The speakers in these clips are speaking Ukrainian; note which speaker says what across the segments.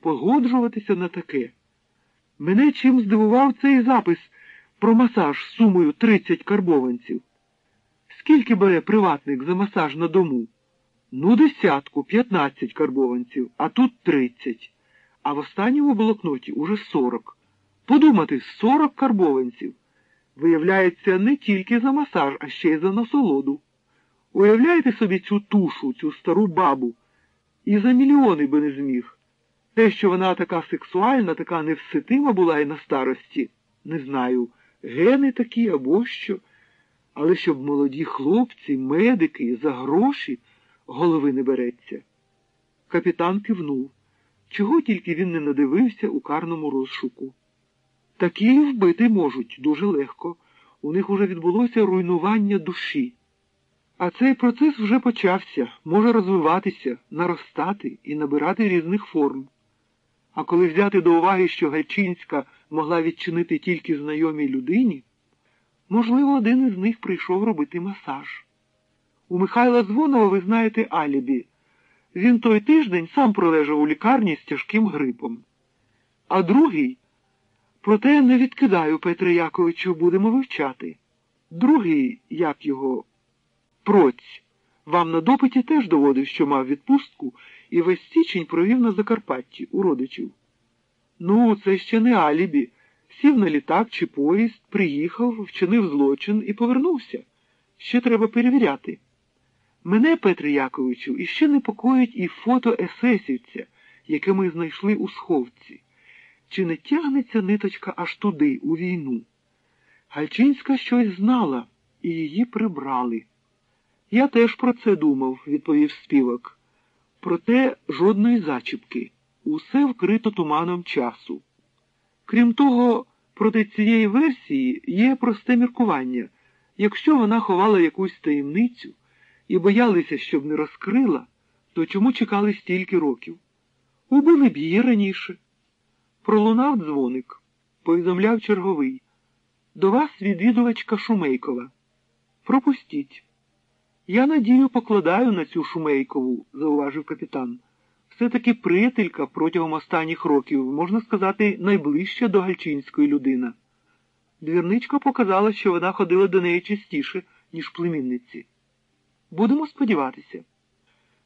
Speaker 1: погоджуватися на таке. Мене чим здивував цей запис про масаж з сумою 30 карбованців. Скільки бере приватник за масаж на дому? Ну, десятку, 15 карбованців, а тут 30. А в останньому блокноті уже 40. Подумати, 40 карбованців. Виявляється, не тільки за масаж, а ще й за насолоду. Уявляєте собі цю тушу, цю стару бабу, і за мільйони би не зміг. Те, що вона така сексуальна, така невситима була і на старості, не знаю, гени такі або що. Але щоб молоді хлопці, медики за гроші голови не береться. Капітан кивнув, чого тільки він не надивився у карному розшуку. Такі вбити можуть дуже легко. У них уже відбулося руйнування душі. А цей процес вже почався, може розвиватися, наростати і набирати різних форм. А коли взяти до уваги, що Гальчинська могла відчинити тільки знайомій людині, можливо, один із них прийшов робити масаж. У Михайла Дзвонова, ви знаєте, алібі. Він той тиждень сам пролежав у лікарні з тяжким грипом. А другий, проте не відкидаю, Петре Яковичу, будемо вивчати. Другий, як його, проць, вам на допиті теж доводив, що мав відпустку і весь січень провів на Закарпатті у родичів. Ну, це ще не алібі. Сів на літак чи поїзд, приїхав, вчинив злочин і повернувся. Ще треба перевіряти. Мене, Петре Яковичу, іще непокоїть і фото есесівця, яке ми знайшли у сховці. Чи не тягнеться ниточка аж туди, у війну? Гальчинська щось знала, і її прибрали. Я теж про це думав, відповів співак. Проте жодної зачіпки. Усе вкрито туманом часу. Крім того, проти цієї версії є просте міркування. Якщо вона ховала якусь таємницю і боялися, щоб не розкрила, то чому чекали стільки років? Убили б її раніше. Пролунав дзвоник, повідомляв черговий. До вас відвідувачка Шумейкова. Пропустіть. Я надію покладаю на цю Шумейкову, зауважив капітан. Все-таки приятелька протягом останніх років, можна сказати, найближча до Гальчинської людина. Двірничка показала, що вона ходила до неї частіше, ніж племінниці. Будемо сподіватися.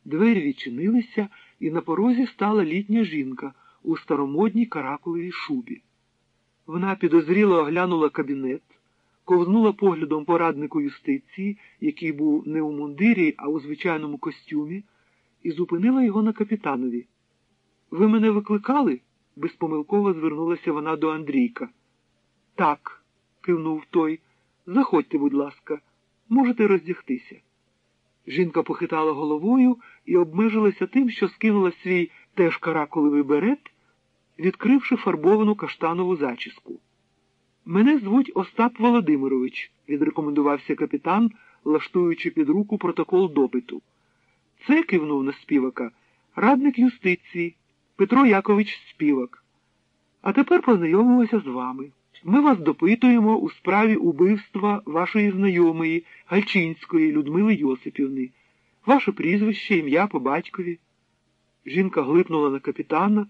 Speaker 1: Двері відчинилися, і на порозі стала літня жінка у старомодній каракулевій шубі. Вона підозріло оглянула кабінет, ковзнула поглядом пораднику юстиції, який був не у мундирі, а у звичайному костюмі, і зупинила його на капітанові. Ви мене викликали? безпомилково звернулася вона до Андрійка. Так, кивнув той. Заходьте, будь ласка, можете роздягтися. Жінка похитала головою і обмежилася тим, що скинула свій теж каракулевий берет, відкривши фарбовану каштанову зачіску. Мене звуть Остап Володимирович, відрекомендувався капітан, лаштуючи під руку протокол допиту. Це кивнув на співака, радник юстиції Петро Якович Співак. А тепер познайомимося з вами. Ми вас допитуємо у справі убивства вашої знайомої Гальчинської Людмили Йосипівни, ваше прізвище, ім'я по батькові. Жінка глипнула на капітана,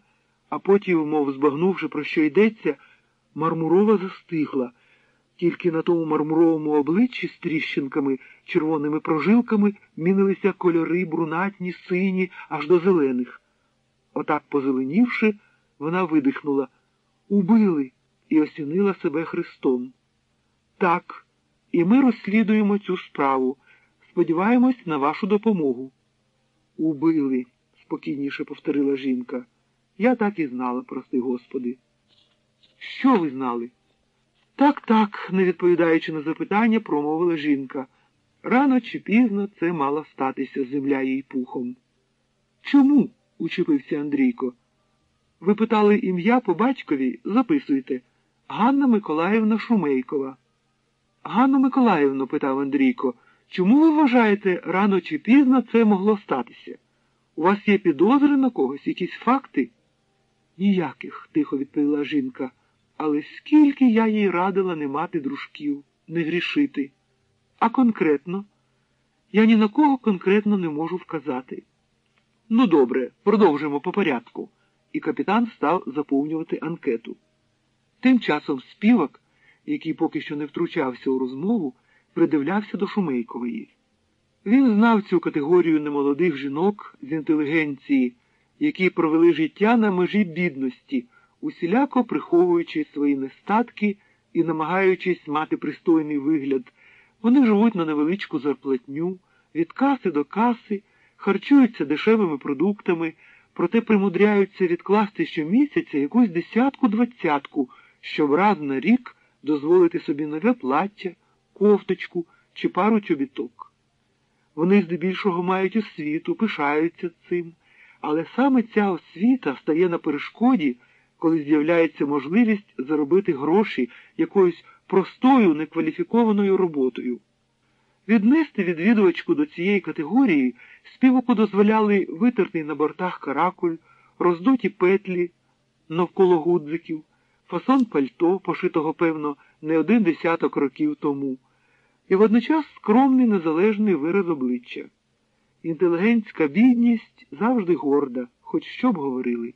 Speaker 1: а потім, мов збагнувши, про що йдеться, мармурова застигла. Тільки на тому мармуровому обличчі з тріщинками, червоними прожилками мінилися кольори брунатні, сині, аж до зелених. Отак, позеленівши, вона видихнула. Убили і осінила себе Христом. Так, і ми розслідуємо цю справу. Сподіваємось на вашу допомогу. Убили, спокійніше повторила жінка. Я так і знала, прости Господи. Що ви знали? Так, так, не відповідаючи на запитання, промовила жінка. Рано чи пізно це мало статися земля їй пухом. Чому? учепився Андрійко. Ви питали ім'я по батькові? Записуйте. Ганна Миколаївна Шумейкова. Ганна Миколаївна, питав Андрійко, чому ви вважаєте, рано чи пізно це могло статися? У вас є підозри на когось, якісь факти? Ніяких, тихо відповіла жінка. Але скільки я їй радила не мати дружків, не грішити. А конкретно, я ні на кого конкретно не можу вказати. Ну, добре, продовжимо по порядку. і капітан став заповнювати анкету. Тим часом співак, який поки що не втручався у розмову, придивлявся до Шумейкової. Він знав цю категорію немолодих жінок з інтелігенції, які провели життя на межі бідності, усіляко приховуючи свої нестатки і намагаючись мати пристойний вигляд. Вони живуть на невеличку зарплатню, від каси до каси, харчуються дешевими продуктами, проте примудряються відкласти щомісяця якусь десятку-двадцятку, щоб раз на рік дозволити собі нове плаття, кофточку чи пару чобіток. Вони здебільшого мають освіту, пишаються цим, але саме ця освіта стає на перешкоді, коли з'являється можливість заробити гроші якоюсь простою некваліфікованою роботою. Віднести відвідувачку до цієї категорії співаку дозволяли витертий на бортах каракуль, роздуті петлі навколо гудзиків, фасон пальто, пошитого, певно, не один десяток років тому, і водночас скромний незалежний вираз обличчя. Інтелігентська бідність завжди горда, хоч що б говорили.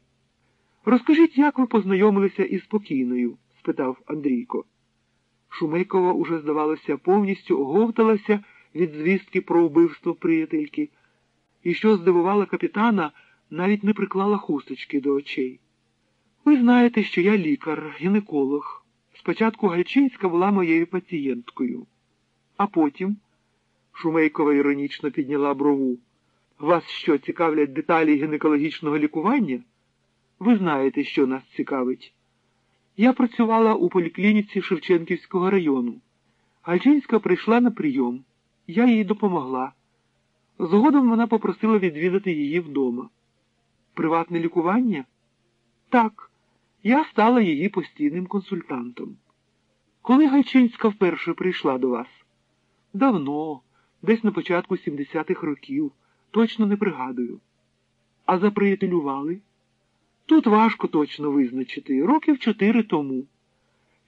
Speaker 1: Розкажіть, як ви познайомилися із спокійною? спитав Андрійко. Шумейкова уже, здавалося, повністю оговталася від звістки про вбивство приятельки, і, що здивувала капітана, навіть не приклала хусточки до очей. Ви знаєте, що я лікар, гінеколог. Спочатку Гальчинська була моєю пацієнткою. А потім, Шумейкова іронічно підняла брову, вас що, цікавлять деталі гінекологічного лікування? Ви знаєте, що нас цікавить. Я працювала у поліклініці Шевченківського району. Гальчинська прийшла на прийом. Я їй допомогла. Згодом вона попросила відвідати її вдома. Приватне лікування? Так, я стала її постійним консультантом. Коли Гальчинська вперше прийшла до вас? Давно, десь на початку 70-х років, точно не пригадую. А заприятелювали? Тут важко точно визначити, років чотири тому,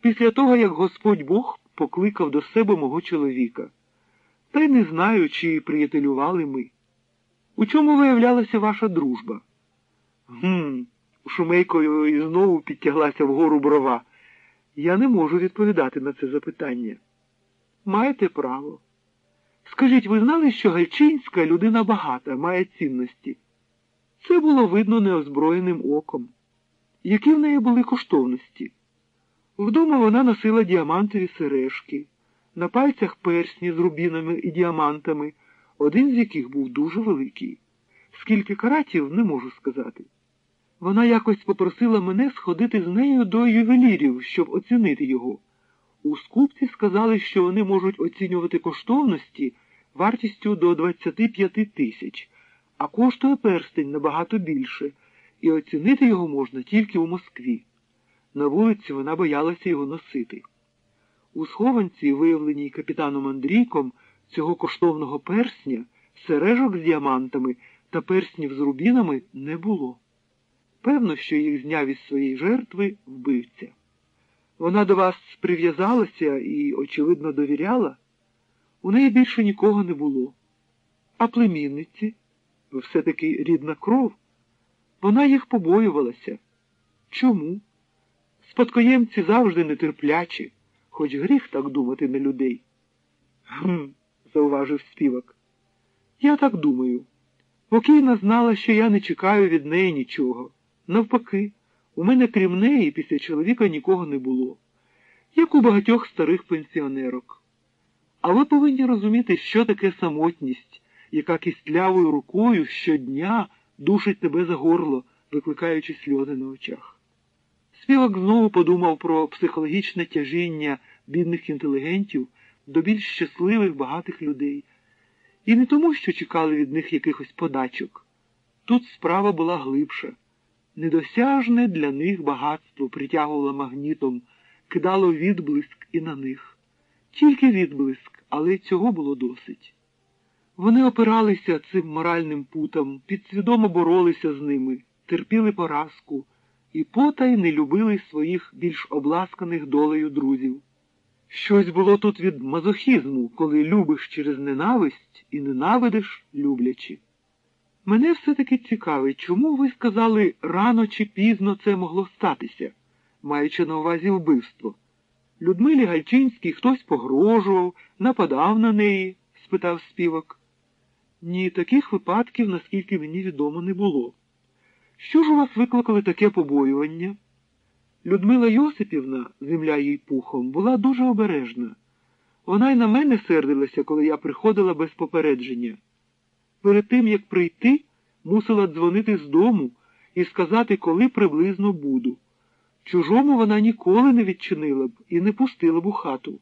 Speaker 1: після того, як Господь Бог покликав до себе мого чоловіка. Та й не знаю, чи приятелювали ми. У чому виявлялася ваша дружба? Гм, шумейкою знову підтяглася вгору брова. Я не можу відповідати на це запитання. Маєте право. Скажіть, ви знали, що Гальчинська людина багата, має цінності? Це було видно неозброєним оком. Які в неї були коштовності? Вдома вона носила діамантові сережки, на пальцях персні з рубінами і діамантами, один з яких був дуже великий. Скільки каратів, не можу сказати. Вона якось попросила мене сходити з нею до ювелірів, щоб оцінити його. У скупці сказали, що вони можуть оцінювати коштовності вартістю до 25 тисяч а коштує перстень набагато більше, і оцінити його можна тільки у Москві. На вулиці вона боялася його носити. У схованці, виявленій капітаном Андрійком, цього коштовного персня, сережок з діамантами та перснів з рубінами не було. Певно, що їх зняв із своєї жертви вбивця. Вона до вас прив'язалася і, очевидно, довіряла. У неї більше нікого не було. А племінниці все-таки рідна кров, вона їх побоювалася. Чому? Спадкоємці завжди нетерплячі, хоч гріх так думати на людей. Гм, зауважив співак. Я так думаю. Покійна знала, що я не чекаю від неї нічого. Навпаки, у мене крім неї після чоловіка нікого не було, як у багатьох старих пенсіонерок. А ви повинні розуміти, що таке самотність яка кістлявою рукою щодня душить тебе за горло, викликаючи сльози на очах. Співак знову подумав про психологічне тяжіння бідних інтелігентів до більш щасливих багатих людей. І не тому, що чекали від них якихось подачок. Тут справа була глибша. Недосяжне для них багатство притягувало магнітом, кидало відблиск і на них. Тільки відблиск, але цього було досить. Вони опиралися цим моральним путам, підсвідомо боролися з ними, терпіли поразку і потай не любили своїх більш обласканих долею друзів. Щось було тут від мазохізму, коли любиш через ненависть і ненавидиш люблячи. Мене все-таки цікавить, чому ви сказали рано чи пізно це могло статися, маючи на увазі вбивство. Людмилі Гальчинській хтось погрожував, нападав на неї? спитав співак. Ні, таких випадків, наскільки мені відомо, не було. Що ж у вас викликали таке побоювання? Людмила Йосипівна, земля їй пухом, була дуже обережна. Вона й на мене сердилася, коли я приходила без попередження. Перед тим, як прийти, мусила дзвонити з дому і сказати, коли приблизно буду. Чужому вона ніколи не відчинила б і не пустила б у хату.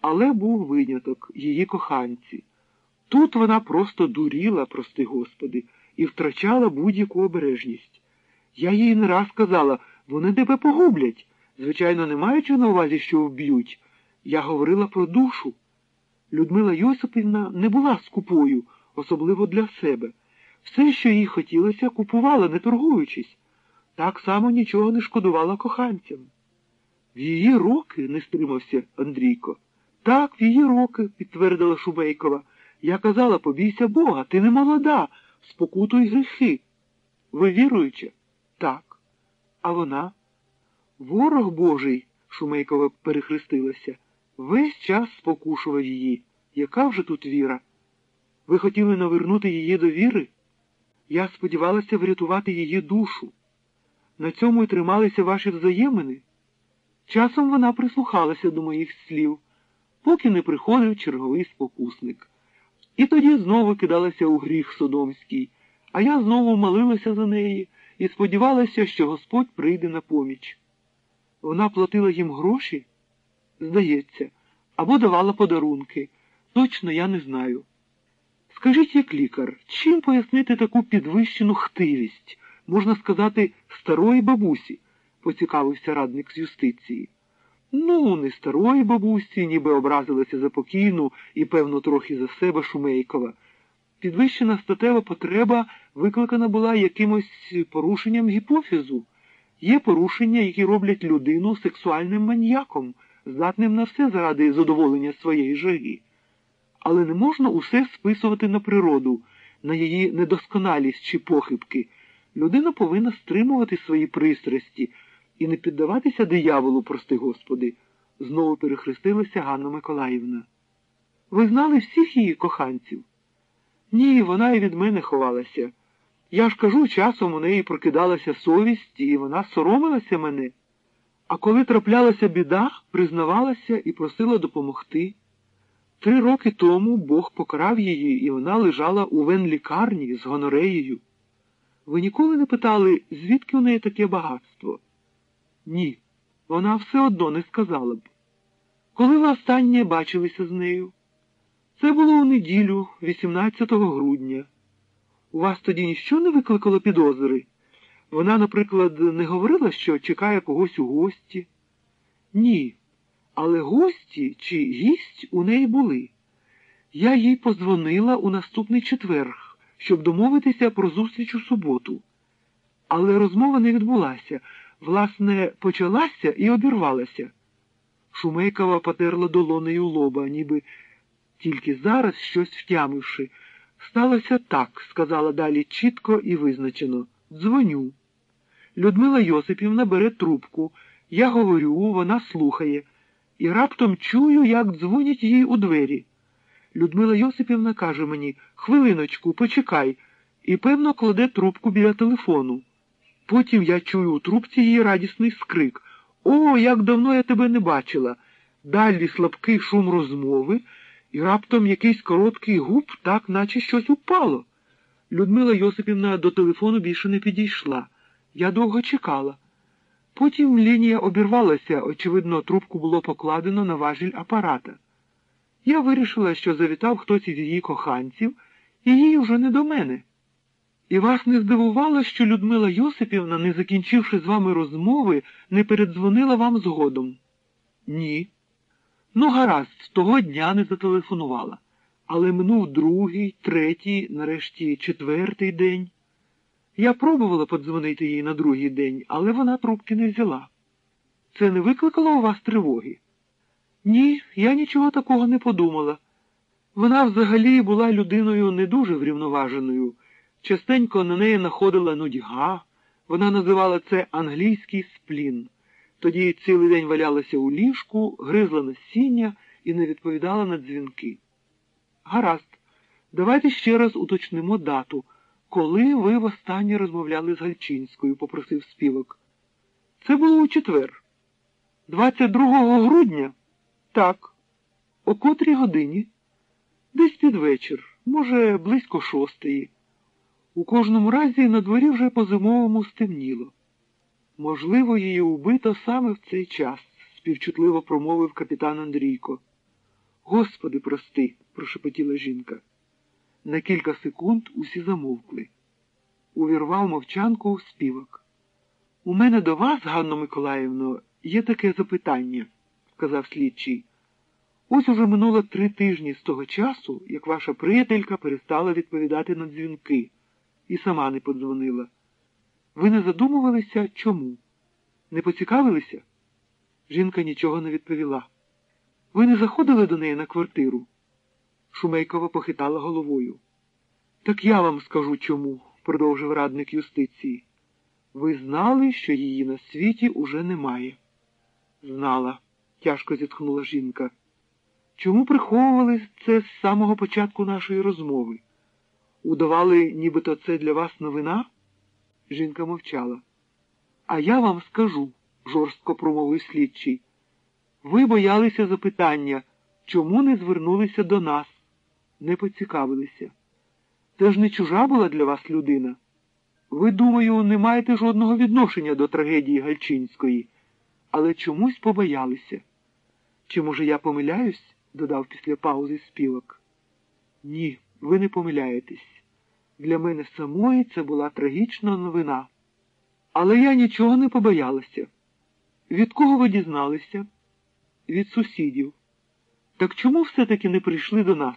Speaker 1: Але був виняток її коханці. Тут вона просто дуріла, прости господи, і втрачала будь-яку обережність. Я їй не раз казала, вони тебе погублять, звичайно, не маючи на увазі, що вб'ють. Я говорила про душу. Людмила Йосипівна не була скупою, особливо для себе. Все, що їй хотілося, купувала, не торгуючись. Так само нічого не шкодувала коханцям. В її роки, не стримався Андрійко. Так, в її роки, підтвердила Шубейкова. Я казала, побійся Бога, ти не молода, спокутуй гріхи. Ви віруюча? Так. А вона? Ворог Божий, Шумейкова перехрестилася, весь час спокушував її. Яка вже тут віра? Ви хотіли навернути її до віри? Я сподівалася врятувати її душу. На цьому й трималися ваші взаємини. Часом вона прислухалася до моїх слів, поки не приходив черговий спокусник. І тоді знову кидалася у гріх Содомський, а я знову молилася за неї і сподівалася, що Господь прийде на поміч. Вона платила їм гроші, здається, або давала подарунки. Точно я не знаю. Скажіть, як лікар, чим пояснити таку підвищену хтивість, можна сказати, старої бабусі, поцікавився радник з юстиції. Ну, не старої бабусі, ніби образилася за покійну і, певно, трохи за себе Шумейкова. Підвищена статева потреба викликана була якимось порушенням гіпофізу. Є порушення, які роблять людину сексуальним маньяком, здатним на все заради задоволення своєї жаги. Але не можна усе списувати на природу, на її недосконалість чи похибки. Людина повинна стримувати свої пристрасті і не піддаватися дияволу, прости Господи, знову перехрестилася Ганна Миколаївна. Ви знали всіх її коханців? Ні, вона і від мене ховалася. Я ж кажу, часом у неї прокидалася совість, і вона соромилася мене. А коли траплялася біда, признавалася і просила допомогти. Три роки тому Бог покарав її, і вона лежала у венлікарні з гонореєю. Ви ніколи не питали, звідки у неї таке багатство? Ні, вона все одно не сказала б. Коли ви останнє бачилися з нею? Це було у неділю, 18 грудня. У вас тоді ніщо не викликало підозри? Вона, наприклад, не говорила, що чекає когось у гості? Ні. Але гості чи гість у неї були. Я їй позвонила у наступний четверг, щоб домовитися про зустріч у суботу. Але розмова не відбулася, власне, почалася і обірвалася. Шумейкова потерла долонею лоба, ніби тільки зараз щось втямивши. Сталося так, сказала далі чітко і визначено. Дзвоню. Людмила Йосипівна бере трубку. Я говорю, вона слухає, і раптом чую, як дзвонять їй у двері. Людмила Йосипівна каже мені хвилиночку, почекай, і, певно, кладе трубку біля телефону. Потім я чую у трубці її радісний скрик. О, як давно я тебе не бачила. Далі слабкий шум розмови, і раптом якийсь короткий губ, так наче щось упало. Людмила Йосипівна до телефону більше не підійшла. Я довго чекала. Потім лінія обірвалася, очевидно, трубку було покладено на важіль апарата. Я вирішила, що завітав хтось із її коханців, і їй уже не до мене. І вас не здивувало, що Людмила Йосипівна, не закінчивши з вами розмови, не передзвонила вам згодом? Ні. Ну, гаразд, того дня не зателефонувала. Але минув другий, третій, нарешті четвертий день. Я пробувала подзвонити їй на другий день, але вона трубки не взяла. Це не викликало у вас тривоги? Ні, я нічого такого не подумала. Вона взагалі була людиною не дуже врівноваженою. Частенько на неї находила нудьга, вона називала це англійський сплін. Тоді цілий день валялася у ліжку, гризла насіння і не відповідала на дзвінки. Гаразд, давайте ще раз уточнимо дату. Коли ви востаннє розмовляли з Гальчинською, попросив співок. Це було у четвер. 22 грудня? Так. О котрій годині? Десь під вечір, може, близько шостої. У кожному разі на дворі вже по зимовому стемніло. Можливо, її убито саме в цей час, співчутливо промовив капітан Андрійко. Господи, прости, прошепотіла жінка. На кілька секунд усі замовкли. Увірвав мовчанку співок. У мене до вас, Ганно Миколаївно, є таке запитання, сказав слідчий. Ось уже минуло три тижні з того часу, як ваша приятелька перестала відповідати на дзвінки і сама не подзвонила. Ви не задумувалися чому? Не поцікавилися? Жінка нічого не відповіла. Ви не заходили до неї на квартиру? Шумейкова похитала головою. Так я вам скажу чому, продовжив радник юстиції. Ви знали, що її на світі уже немає. Знала, тяжко зітхнула жінка. Чому приховували це з самого початку нашої розмови? Удавали, нібито це для вас новина? Жінка мовчала. А я вам скажу, жорстко промовив слідчий. Ви боялися запитання, чому не звернулися до нас, не поцікавилися. Це ж не чужа була для вас людина. Ви, думаю, не маєте жодного відношення до трагедії Гальчинської, але чомусь побоялися. Чи, може, я помиляюсь? додав після паузи співок. Ні, ви не помиляєтесь. Для мене самої це була трагічна новина. Але я нічого не побоялася. Від кого ви дізналися? Від сусідів. Так чому все-таки не прийшли до нас?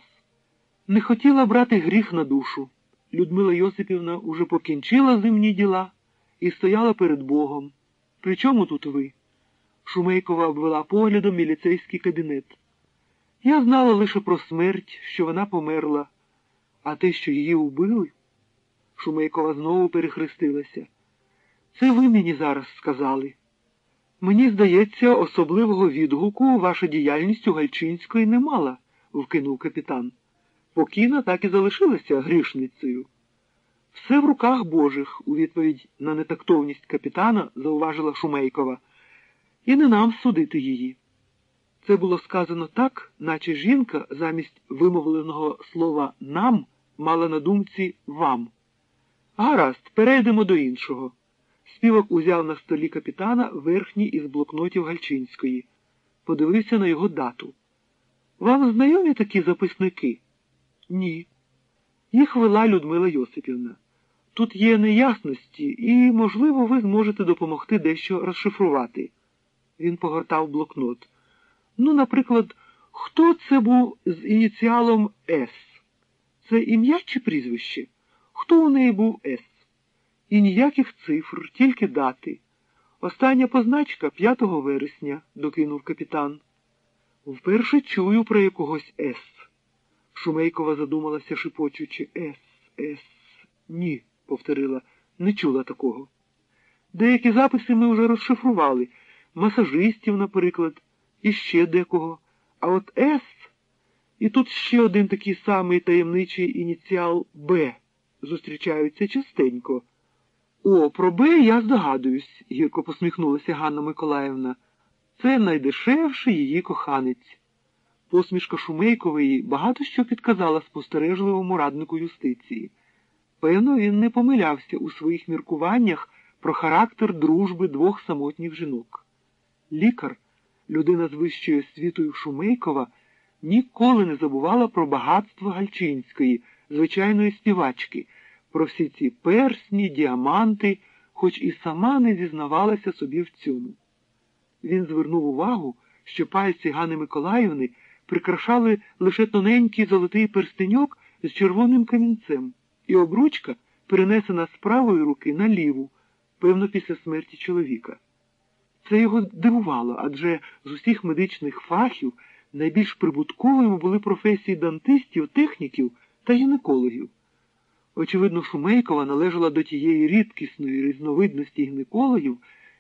Speaker 1: Не хотіла брати гріх на душу. Людмила Йосипівна уже покінчила земні діла і стояла перед Богом. При чому тут ви? Шумейкова обвела поглядом міліцейський кабінет. Я знала лише про смерть, що вона померла, а те, що її убили. Шумейкова знову перехрестилася. Це ви мені зараз сказали. Мені здається, особливого відгуку ваша діяльність у Гальчинської не мала, вкинув капітан. Покійна так і залишилася грішницею. Все в руках Божих, у відповідь на нетактовність капітана зауважила Шумейкова, і не нам судити її. Це було сказано так, наче жінка замість вимовленого слова нам мала на думці вам. Гаразд, перейдемо до іншого. Співок узяв на столі капітана верхній із блокнотів Гальчинської, подивився на його дату. Вам знайомі такі записники? Ні. Їх вела Людмила Йосипівна. Тут є неясності, і, можливо, ви зможете допомогти дещо розшифрувати. Він погортав блокнот. Ну, наприклад, хто це був з ініціалом С? Це ім'я чи прізвище? Хто у неї був С? І ніяких цифр, тільки дати. Остання позначка 5 вересня, докинув капітан. Вперше чую про якогось С. Шумейкова задумалася, шипочучи С, С. Ні, повторила, не чула такого. Деякі записи ми вже розшифрували. Масажистів, наприклад, і ще декого. А от С, і тут ще один такий самий таємничий ініціал Б. Зустрічаються частенько. О, про Б я здогадуюсь, гірко посміхнулася Ганна Миколаївна. Це найдешевший її коханець. Посмішка Шумейкової багато що підказала спостережливому раднику юстиції. Певно, він не помилявся у своїх міркуваннях про характер дружби двох самотніх жінок. Лікар, людина з вищою освітою Шумейкова, ніколи не забувала про багатство Гальчинської, звичайної співачки, про всі ці персні, діаманти, хоч і сама не зізнавалася собі в цьому. Він звернув увагу, що пальці Ганни Миколаївни прикрашали лише тоненький золотий перстеньок з червоним камінцем, і обручка перенесена з правої руки на ліву, певно, після смерті чоловіка. Це його дивувало, адже з усіх медичних фахів найбільш прибутковими були професії дантистів, техніків та гінекологів. Очевидно, Шумейкова належала до тієї рідкісної різновидності гінекологів,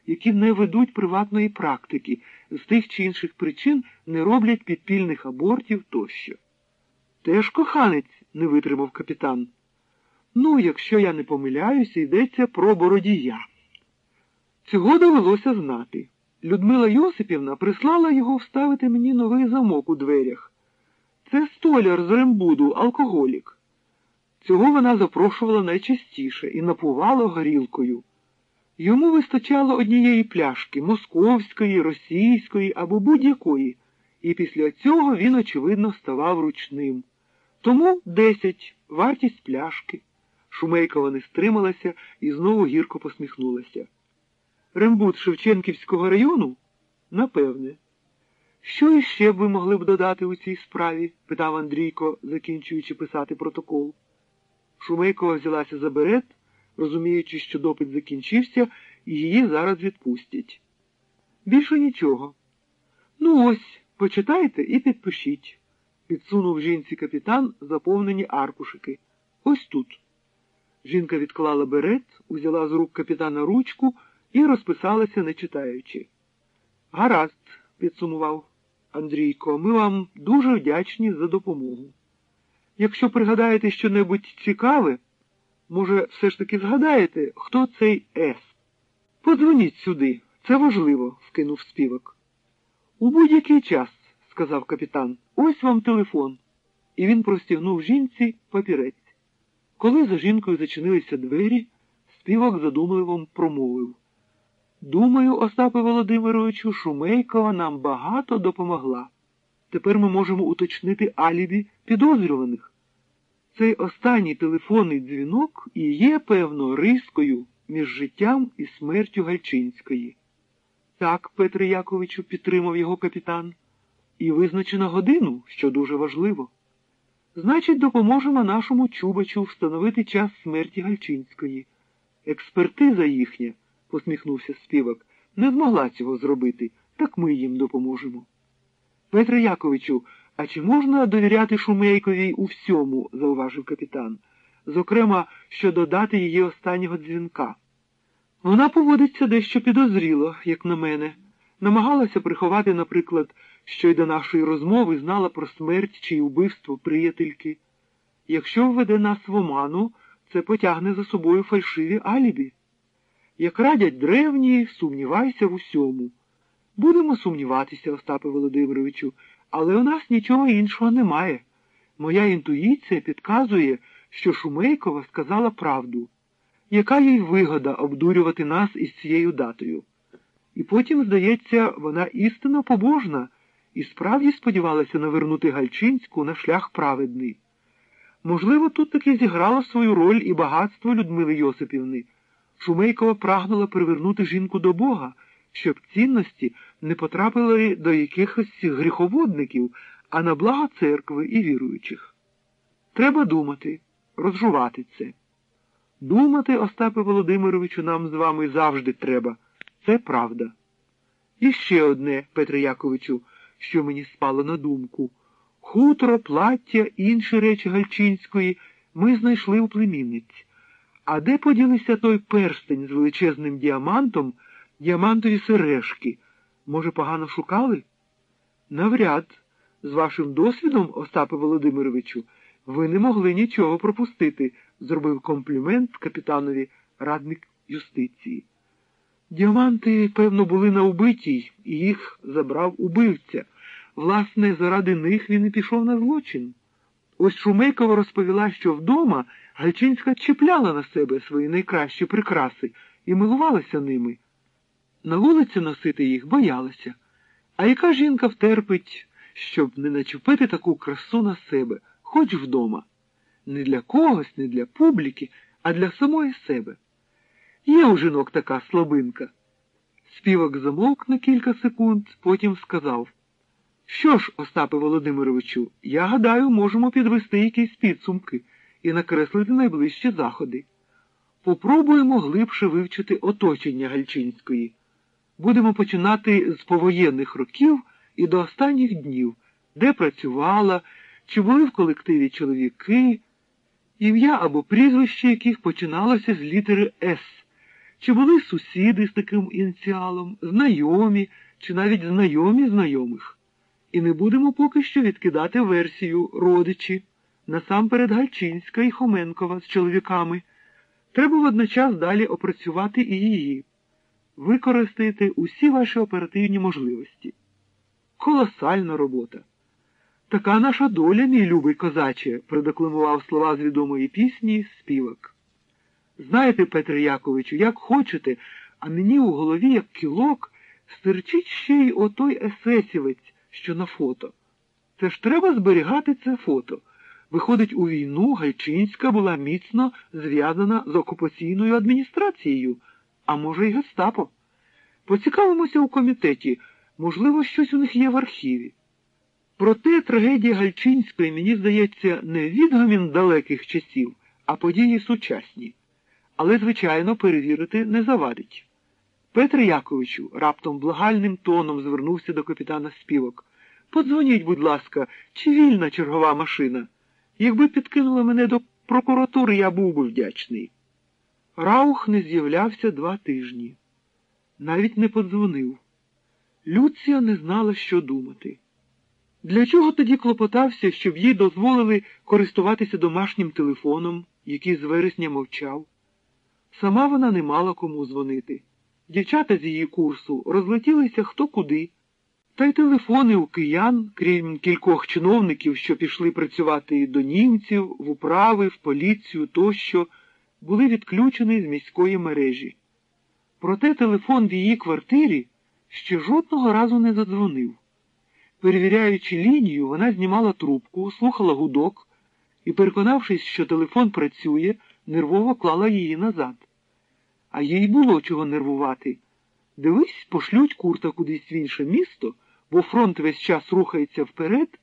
Speaker 1: які не ведуть приватної практики, з тих чи інших причин не роблять підпільних абортів тощо. Теж коханець, не витримав капітан. Ну, якщо я не помиляюся, йдеться про бородія. Цього довелося знати. Людмила Йосипівна прислала його вставити мені новий замок у дверях. Це столяр з Рембуду, алкоголік. Цього вона запрошувала найчастіше і напувала горілкою. Йому вистачало однієї пляшки московської, російської або будь-якої, і після цього він, очевидно, ставав ручним. Тому десять вартість пляшки. Шумейкова не стрималася і знову гірко посміхнулася. Рембут Шевченківського району? Напевне. Що іще б ви могли б додати у цій справі? питав Андрійко, закінчуючи писати протокол. Шумейкова взялася за берет, розуміючи, що допит закінчився, і її зараз відпустять. Більше нічого. Ну ось, почитайте і підпишіть, підсунув жінці капітан заповнені аркушики. Ось тут. Жінка відклала берет, узяла з рук капітана ручку і розписалася, не читаючи. Гаразд, підсумував Андрійко, ми вам дуже вдячні за допомогу. Якщо пригадаєте щонебудь цікаве, може, все ж таки згадаєте, хто цей С? Подзвоніть сюди, це важливо, вкинув співак. У будь-який час, сказав капітан, ось вам телефон. І він простягнув жінці папірець. Коли за жінкою зачинилися двері, співак задумливо промовив. Думаю, Остапе Володимировичу, Шумейкова нам багато допомогла. Тепер ми можемо уточнити алібі підозрюваних. Цей останній телефонний дзвінок і є, певно, рискою між життям і смертю Гальчинської. Так, Петре Яковичу, підтримав його капітан, і визначена годину, що дуже важливо. Значить, допоможемо нашому Чубачу встановити час смерті Гальчинської. Експертиза їхня, посміхнувся співак, не змогла цього зробити, так ми їм допоможемо. Петре Яковичу, а чи можна довіряти Шумейковій у всьому, зауважив капітан, зокрема, що додати її останнього дзвінка. Вона поводиться дещо підозріло, як на мене, намагалася приховати, наприклад, що й до нашої розмови знала про смерть чи убивство приятельки. Якщо введе нас в оману, це потягне за собою фальшиві алібі. Як радять древні, сумнівайся в усьому. Будемо сумніватися, Остапе Володимировичу, але у нас нічого іншого немає. Моя інтуїція підказує, що Шумейкова сказала правду. Яка їй вигода обдурювати нас із цією датою? І потім, здається, вона істинно побожна і справді сподівалася навернути Гальчинську на шлях праведний. Можливо, тут таки зіграло свою роль і багатство Людмили Йосипівни. Шумейкова прагнула привернути жінку до Бога, щоб цінності не потрапили до якихось гріховодників, а на благо церкви і віруючих. Треба думати, розжувати це. Думати, Остапе Володимировичу, нам з вами завжди треба. Це правда. І ще одне, Петре Яковичу, що мені спало на думку. Хутро, плаття, інші речі Гальчинської ми знайшли у племінниць. А де поділися той перстень з величезним діамантом, діамантові сережки? Може, погано шукали? Навряд, з вашим досвідом, Остапе Володимировичу, ви не могли нічого пропустити, зробив комплімент капітанові радник юстиції. Діаманти, певно, були на убитій, і їх забрав убивця. Власне, заради них він і пішов на злочин. Ось Шумейкова розповіла, що вдома Гальчинська чіпляла на себе свої найкращі прикраси і милувалася ними. На вулиці носити їх боялася. А яка жінка втерпить, щоб не начепити таку красу на себе, хоч вдома? Не для когось, не для публіки, а для самої себе. Є у жінок така слабинка. Співак замовк на кілька секунд, потім сказав. Що ж, Остапе Володимировичу, я гадаю, можемо підвести якісь підсумки і накреслити найближчі заходи. Попробуємо глибше вивчити оточення Гальчинської. Будемо починати з повоєнних років і до останніх днів, де працювала, чи були в колективі чоловіки. ім'я або прізвище яких починалося з літери С. Чи були сусіди з таким ініціалом, знайомі, чи навіть знайомі знайомих. І не будемо поки що відкидати версію родичі, насамперед Гальчинська і Хоменкова з чоловіками. Треба водночас далі опрацювати і її. Використайте усі ваші оперативні можливості. Колосальна робота. Така наша доля, мій любий козаче, продекламував слова з відомої пісні співак. Знаєте, Петре Яковичу, як хочете, а мені у голові, як кілок, стирчить ще й отой есесівець, що на фото. Це ж треба зберігати це фото. Виходить, у війну Гайчинська була міцно зв'язана з окупаційною адміністрацією, а може, й гестапо. Поцікавимося у комітеті, можливо, щось у них є в архіві. Проте трагедія Гальчинської, мені здається, не відгомін далеких часів, а події сучасні. Але, звичайно, перевірити не завадить. Петре Яковичу раптом благальним тоном звернувся до капітана співок. Подзвоніть, будь ласка, чи вільна чергова машина? Якби підкинула мене до прокуратури, я був би вдячний. Раух не з'являвся два тижні. Навіть не подзвонив. Люція не знала, що думати. Для чого тоді клопотався, щоб їй дозволили користуватися домашнім телефоном, який з вересня мовчав? Сама вона не мала кому дзвонити. Дівчата з її курсу розлетілися хто куди, та й телефони у киян, крім кількох чиновників, що пішли працювати до німців, в управи, в поліцію тощо, були відключені з міської мережі. Проте телефон в її квартирі ще жодного разу не задзвонив. Перевіряючи лінію, вона знімала трубку, слухала гудок і, переконавшись, що телефон працює, нервово клала її назад. А їй було чого нервувати. Дивись, пошлють курта кудись в інше місто, бо фронт весь час рухається вперед,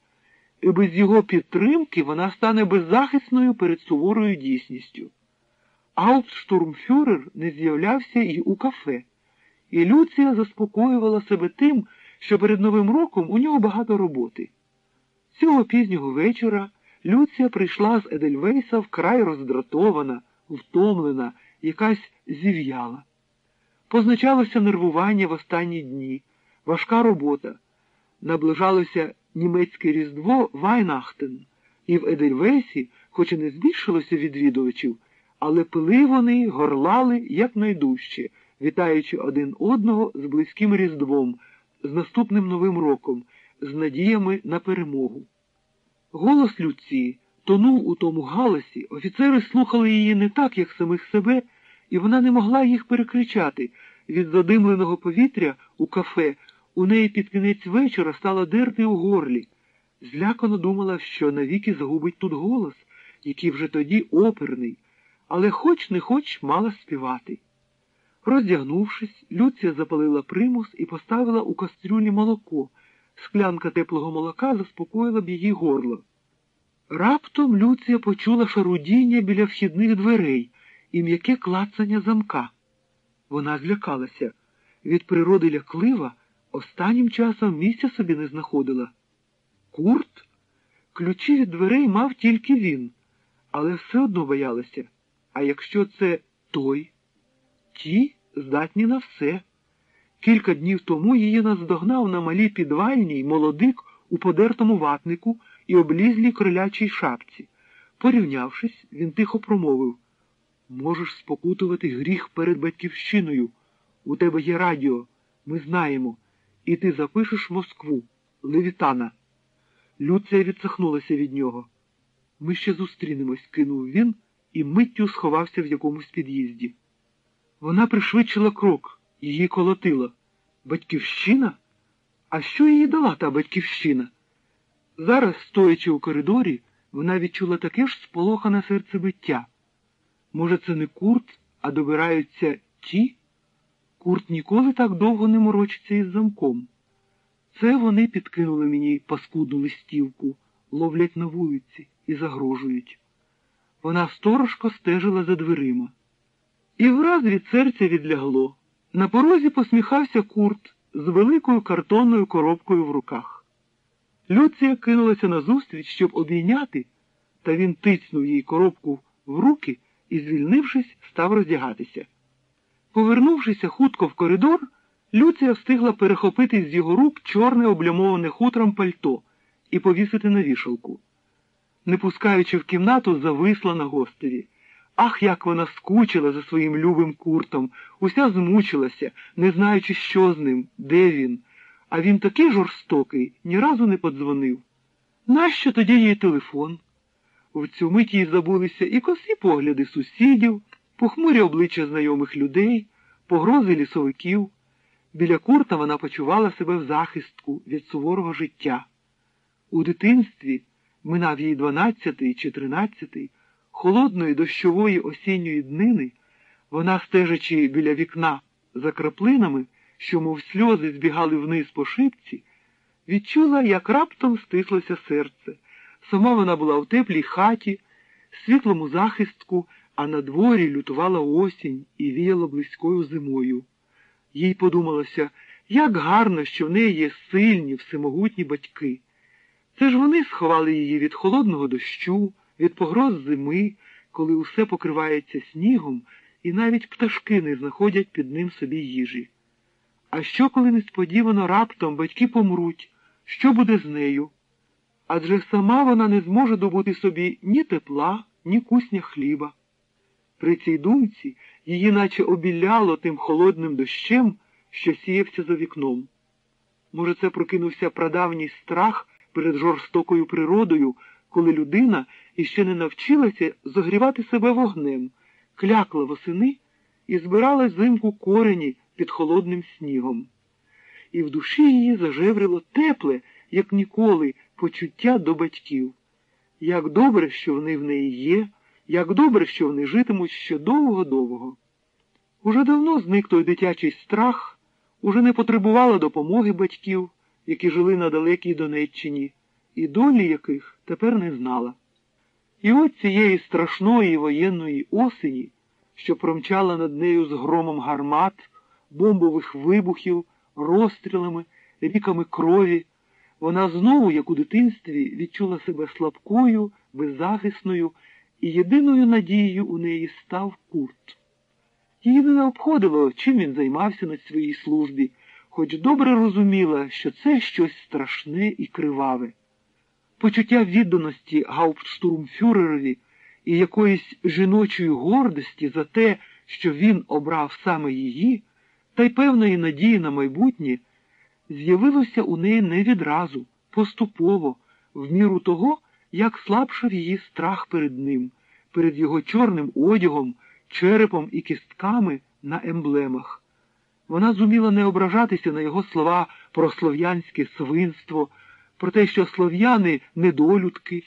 Speaker 1: і без його підтримки вона стане беззахисною перед суворою дійсністю. Гауптштурмфюрер не з'являвся і у кафе, і Люція заспокоювала себе тим, що перед Новим роком у нього багато роботи. Цього пізнього вечора Люція прийшла з Едельвейса вкрай роздратована, втомлена, якась зів'яла. Позначалося нервування в останні дні, важка робота. Наближалося німецьке різдво Вайнахтен, і в Едельвейсі, хоч і не збільшилося відвідувачів, але пили вони горлали якнайдужче, вітаючи один одного з близьким різдвом, з наступним новим роком, з надіями на перемогу. Голос Люці тонув у тому галасі, офіцери слухали її не так, як самих себе, і вона не могла їх перекричати. Від задимленого повітря у кафе у неї під кінець вечора стало дерти у горлі. Злякано думала, що навіки загубить тут голос, який вже тоді оперний, але хоч не хоч мала співати. Роздягнувшись, Люція запалила примус і поставила у кастрюлі молоко. Склянка теплого молока заспокоїла б її горло. Раптом Люція почула шарудіння біля вхідних дверей і м'яке клацання замка. Вона злякалася. Від природи ляклива останнім часом місця собі не знаходила. Курт? Ключі від дверей мав тільки він, але все одно боялася. А якщо це той, ті здатні на все. Кілька днів тому її наздогнав на малій підвальній молодик у подертому ватнику і облізлій крилячій шапці. Порівнявшись, він тихо промовив Можеш спокутувати гріх перед батьківщиною. У тебе є радіо, ми знаємо, і ти запишеш Москву, Левітана. Люція відсахнулася від нього. Ми ще зустрінемось, кинув він і миттю сховався в якомусь під'їзді. Вона пришвидшила крок, її колотила. Батьківщина? А що їй дала та батьківщина? Зараз, стоячи у коридорі, вона відчула таке ж сполохане серцебиття. Може, це не курт, а добираються ті? Курт ніколи так довго не морочиться із замком. Це вони підкинули мені паскудну листівку, ловлять на вулиці і загрожують. Вона сторожко стежила за дверима. І враз від серця відлягло. На порозі посміхався курт з великою картонною коробкою в руках. Люція кинулася назустріч, щоб обійняти. та він тицнув їй коробку в руки і, звільнившись, став роздягатися. Повернувшися хутко в коридор, Люція встигла перехопити з його рук чорне облямоване хутром пальто і повісити на вішалку. Не пускаючи в кімнату, зависла на гостеві. Ах, як вона скучила за своїм любим куртом, уся змучилася, не знаючи, що з ним, де він. А він такий жорстокий, ні разу не подзвонив. Нащо тоді їй телефон? В цю мить їй забулися і косі погляди сусідів, похмурі обличчя знайомих людей, погрози лісовиків. Біля курта вона почувала себе в захистку від суворого життя. У дитинстві минав їй дванадцятий чи тринадцятий, холодної дощової осінньої днини, вона, стежачи біля вікна за краплинами, що, мов сльози, збігали вниз по шипці, відчула, як раптом стислося серце. Сама вона була в теплій хаті, світлому захистку, а на дворі лютувала осінь і віяла близькою зимою. Їй подумалося, як гарно, що в неї є сильні, всемогутні батьки. Це ж вони сховали її від холодного дощу, від погроз зими, коли усе покривається снігом, і навіть пташки не знаходять під ним собі їжі. А що, коли несподівано раптом батьки помруть, що буде з нею? Адже сама вона не зможе добути собі ні тепла, ні кусня хліба. При цій думці її наче обіляло тим холодним дощем, що сіявся за вікном. Може, це прокинувся прадавній страх перед жорстокою природою, коли людина іще не навчилася зогрівати себе вогнем, клякла восени і збирала зимку корені під холодним снігом. І в душі її зажеврило тепле, як ніколи, почуття до батьків. Як добре, що вони в неї є, як добре, що вони житимуть ще довго-довго. Уже давно зник той дитячий страх, уже не потребувала допомоги батьків, які жили на далекій Донеччині, і долі яких тепер не знала. І от цієї страшної воєнної осені, що промчала над нею з громом гармат, бомбових вибухів, розстрілами, ріками крові, вона знову, як у дитинстві, відчула себе слабкою, беззахисною, і єдиною надією у неї став курт. Її не обходило, чим він займався на своїй службі, хоч добре розуміла, що це щось страшне і криваве. Почуття відданості гауптштурмфюрерові і якоїсь жіночої гордості за те, що він обрав саме її, та й певної надії на майбутнє, з'явилося у неї не відразу, поступово, в міру того, як слабшав її страх перед ним, перед його чорним одягом, черепом і кістками на емблемах. Вона зуміла не ображатися на його слова про слов'янське свинство, про те, що слов'яни недолюдки,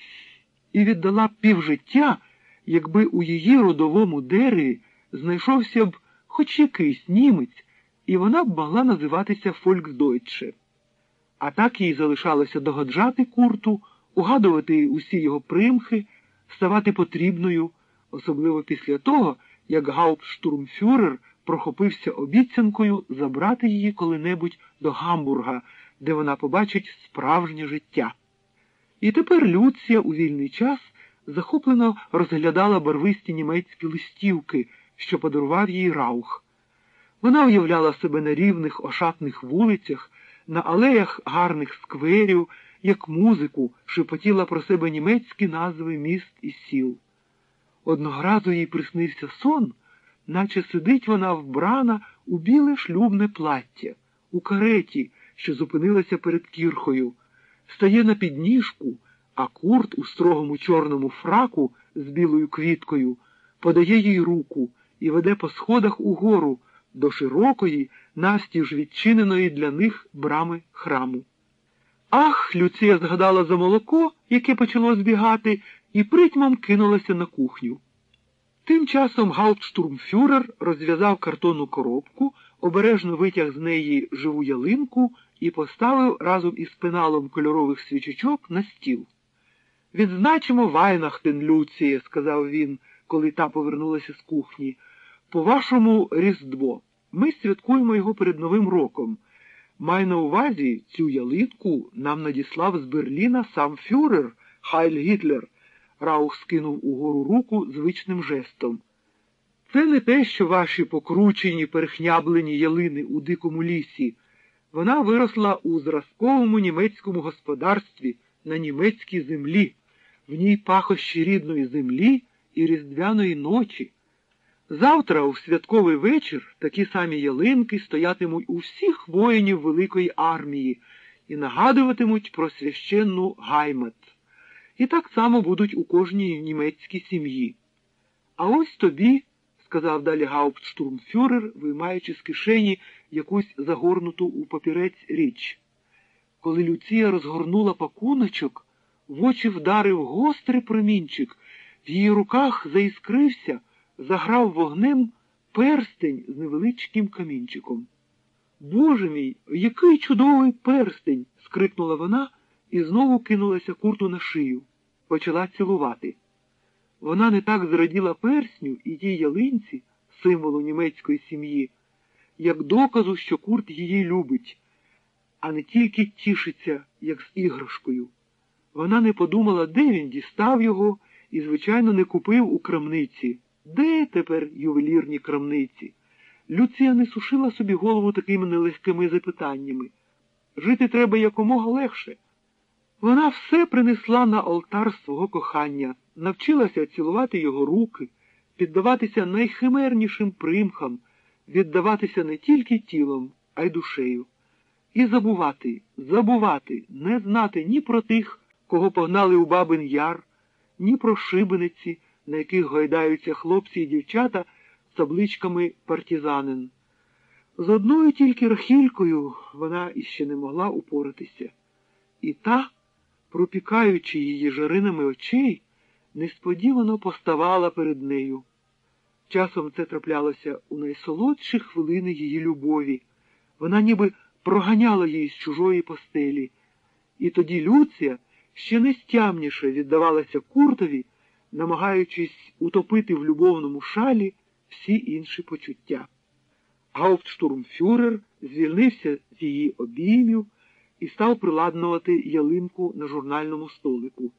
Speaker 1: і віддала півжиття, якби у її родовому дереві знайшовся б хоч якийсь німець, і вона б могла називатися Фольксдойче. А так їй залишалося догоджати курту, угадувати усі його примхи, ставати потрібною, особливо після того, як гауптштурмфюрер прохопився обіцянкою забрати її коли-небудь до Гамбурга, де вона побачить справжнє життя. І тепер Люція у вільний час захоплено розглядала барвисті німецькі листівки, що подарував їй Раух. Вона уявляла себе на рівних ошатних вулицях, на алеях гарних скверів, як музику, шепотіла про себе німецькі назви міст і сіл. Одного разу їй приснився сон, наче сидить вона вбрана у біле шлюбне плаття, у кареті, що зупинилася перед кірхою, стає на підніжку, а курт у строгому чорному фраку з білою квіткою подає їй руку і веде по сходах угору до широкої, настіж відчиненої для них брами храму. Ах, Люція згадала за молоко, яке почало збігати, і притьмом кинулася на кухню. Тим часом гауптштурмфюрер розв'язав картонну коробку, обережно витяг з неї живу ялинку і поставив разом із пеналом кольорових свічечок на стіл. Відзначимо Вайнахтен, Люціє, сказав він, коли та повернулася з кухні. По вашому Різдво. Ми святкуємо його перед Новим роком. Май на увазі цю ялинку нам надіслав з Берліна сам фюрер Хайль Гітлер, Раух скинув угору руку звичним жестом. Це не те, що ваші покручені, перехняблені ялини у дикому лісі. Вона виросла у зразковому німецькому господарстві на німецькій землі, в ній пахощі рідної землі і різдвяної ночі. Завтра, у святковий вечір, такі самі ялинки стоятимуть у всіх воїнів Великої армії і нагадуватимуть про священну гаймат. І так само будуть у кожній німецькій сім'ї. А ось тобі, сказав далі гауптштурмфюрер, виймаючи з кишені якусь загорнуту у папірець річ. Коли Люція розгорнула пакуночок, в очі вдарив гострий промінчик, в її руках заіскрився, заграв вогнем перстень з невеличким камінчиком. Боже мій, який чудовий перстень! скрикнула вона і знову кинулася курту на шию, почала цілувати. Вона не так зраділа персню і тій ялинці, символу німецької сім'ї, як доказу, що курт її любить, а не тільки тішиться, як з іграшкою. Вона не подумала, де він дістав його і, звичайно, не купив у крамниці. Де тепер ювелірні крамниці? Люція не сушила собі голову такими нелегкими запитаннями. Жити треба якомога легше. Вона все принесла на алтар свого кохання, навчилася цілувати його руки, піддаватися найхимернішим примхам, віддаватися не тільки тілом, а й душею. І забувати, забувати, не знати ні про тих, кого погнали у Бабин Яр, ні про шибениці, на яких гойдаються хлопці і дівчата з табличками партизанин. З одною тільки рахількою вона іще не могла упоратися. І та, пропікаючи її жаринами очей, несподівано поставала перед нею. Часом це траплялося у найсолодші хвилини її любові. Вона ніби проганяла її з чужої постелі, і тоді Люція ще нестямніше віддавалася куртові, намагаючись утопити в любовному шалі всі інші почуття. Гауптштурмфюрер звільнився з її обіймів і став приладнувати ялинку на журнальному столику.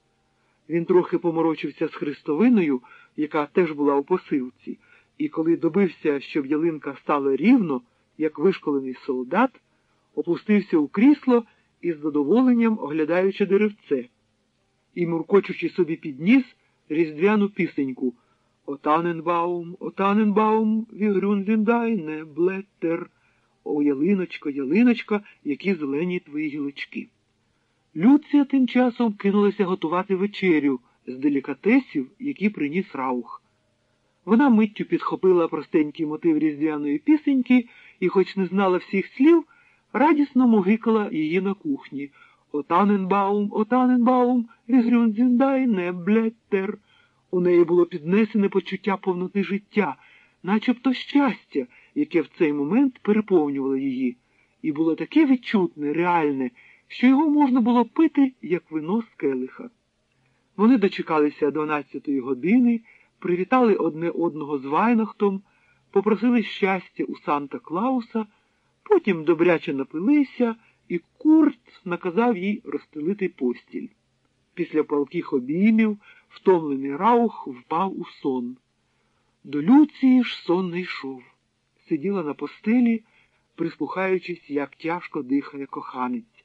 Speaker 1: Він трохи поморочився з Христовиною, яка теж була у посилці, і коли добився, щоб ялинка стала рівно, як вишколений солдат, опустився у крісло із задоволенням оглядаючи деревце і, муркочучи собі під ніс різдвяну пісеньку Отаненбаум, Отаненбаум, вігрюнліндайне, блеттер, о ялиночко, ялиночко, які зелені твої гілочки. Люція тим часом кинулася готувати вечерю з делікатесів, які приніс раух. Вона миттю підхопила простенький мотив різдвяної пісеньки і, хоч не знала всіх слів, радісно мугикала її на кухні. Отаненбаум, Отаненбаум, вігрюнзіндайне, блеттер. У неї було піднесене почуття повноти життя, начебто щастя, яке в цей момент переповнювало її, і було таке відчутне, реальне, що його можна було пити, як вино з келиха. Вони дочекалися дванадцятої години, привітали одне одного з Вайнахтом, попросили щастя у Санта Клауса, потім добряче напилися, і Курт наказав їй розстелити постіль. Після палких обіймів втомлений раух впав у сон. До Люції ж сон не йшов. Сиділа на постелі, прислухаючись, як тяжко дихає коханець.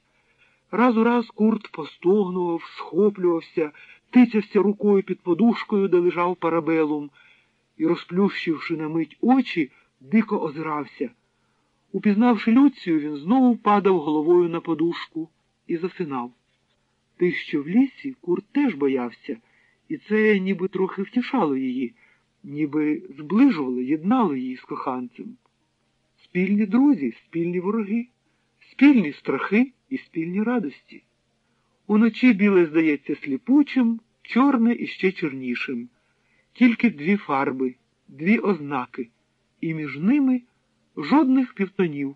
Speaker 1: Раз у раз курт постогнував, схоплювався, тицявся рукою під подушкою, де лежав парабелум, і, розплющивши на мить очі, дико озирався. Упізнавши Люцію, він знову падав головою на подушку і засинав. Тих, що в лісі, курт теж боявся, і це ніби трохи втішало її, ніби зближувало, єднало її з коханцем. Спільні друзі, спільні вороги, спільні страхи і спільні радості. Уночі біле здається сліпучим, чорне і ще чорнішим, тільки дві фарби, дві ознаки, і між ними жодних півтонів.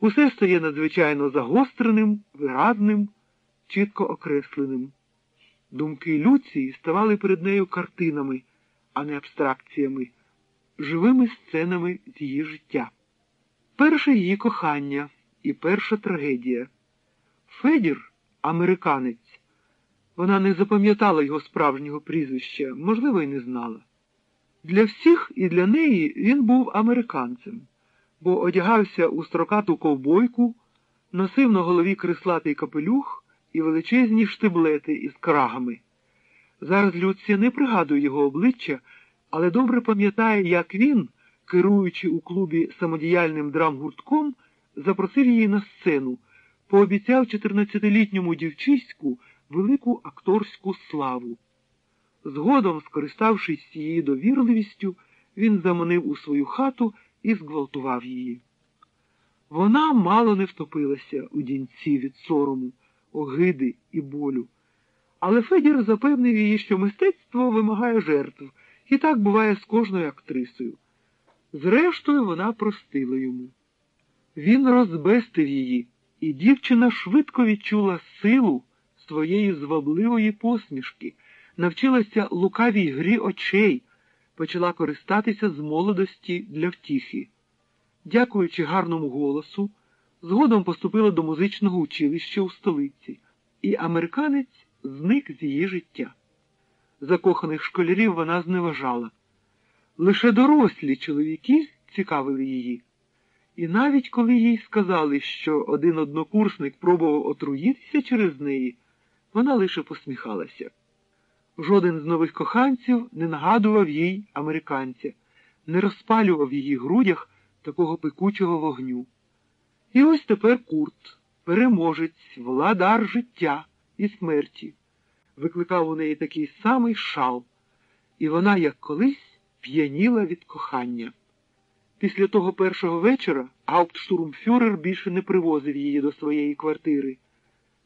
Speaker 1: Усе стає надзвичайно загостреним, виразним, чітко окресленим. Думки Люції ставали перед нею картинами, а не абстракціями, живими сценами з її життя. Перше її кохання і перша трагедія. Федір, американець, Вона не запам'ятала його справжнього прізвища, можливо, й не знала. Для всіх і для неї він був американцем, бо одягався у строкату ковбойку, носив на голові крислатий капелюх і величезні штиблети із крагами. Зараз Люція не пригадує його обличчя, але добре пам'ятає, як він, керуючи у клубі самодіяльним драмгуртком, запросив її на сцену, пообіцяв 14-літньому дівчиську велику акторську славу. Згодом, скориставшись її довірливістю, він заманив у свою хату і зґвалтував її. Вона мало не втопилася у дінці від сорому, огиди і болю. Але Федір запевнив її, що мистецтво вимагає жертв, і так буває з кожною актрисою. Зрештою, вона простила йому. Він розбестив її, і дівчина швидко відчула силу своєї звабливої посмішки, навчилася лукавій грі очей, почала користатися з молодості для втіхи. Дякуючи гарному голосу, згодом поступила до музичного училища у столиці, і американець зник з її життя. Закоханих школярів вона зневажала. Лише дорослі чоловіки цікавили її. І навіть коли їй сказали, що один однокурсник пробував отруїтися через неї, вона лише посміхалася. Жоден з нових коханців не нагадував їй американця, не розпалював в її грудях такого пекучого вогню. І ось тепер Курт, переможець, владар життя і смерті, викликав у неї такий самий шал, і вона, як колись, п'яніла від кохання. Після того першого вечора гауптштурмфюрер більше не привозив її до своєї квартири.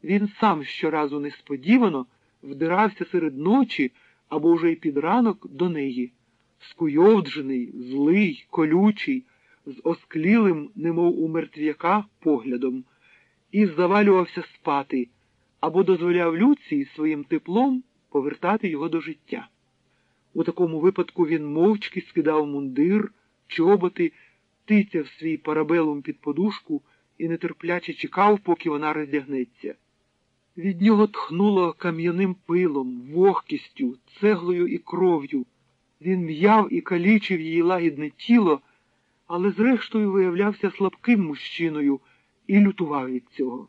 Speaker 1: Він сам щоразу несподівано вдирався серед ночі або вже й під ранок до неї, скуйовджений, злий, колючий, з осклілим, немов у мертв'яка, поглядом, і завалювався спати або дозволяв Люції своїм теплом повертати його до життя. У такому випадку він мовчки скидав мундир, чоботи, тицяв свій парабелум під подушку і нетерпляче чекав, поки вона роздягнеться. Від нього тхнуло кам'яним пилом, вогкістю, цеглою і кров'ю. Він м'яв і калічив її лагідне тіло, але зрештою виявлявся слабким мужчиною і лютував від цього.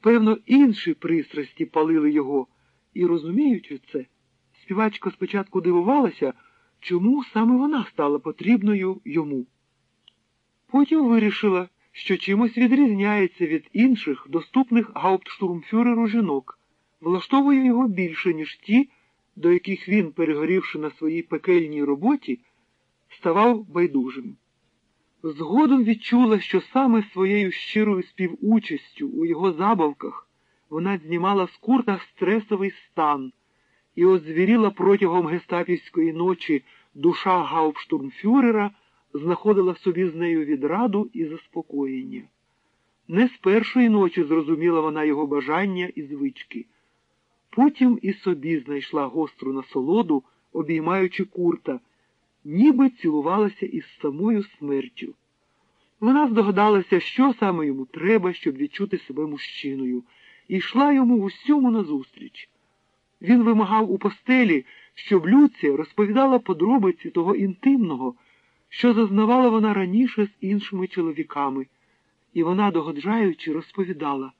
Speaker 1: Певно, інші пристрасті палили його, і, розуміючи це, співачка спочатку дивувалася, чому саме вона стала потрібною йому. Потім вирішила, що чимось відрізняється від інших доступних гауптштурмфюреру жінок, влаштовує його більше, ніж ті, до яких він, перегорівши на своїй пекельній роботі, ставав байдужим. Згодом відчула, що саме своєю щирою співучастю у його забавках вона знімала з курта стресовий стан і озвіріла протягом гестапівської ночі душа гауптштурмфюрера знаходила в собі з нею відраду і заспокоєння. Не з першої ночі зрозуміла вона його бажання і звички. Потім і собі знайшла гостру насолоду, обіймаючи курта, ніби цілувалася із самою смертю. Вона здогадалася, що саме йому треба, щоб відчути себе мужчиною, і йшла йому в усьому назустріч. Він вимагав у постелі, щоб Люція розповідала подробиці того інтимного, що зазнавала вона раніше з іншими чоловіками, і вона, догоджаючи, розповідала,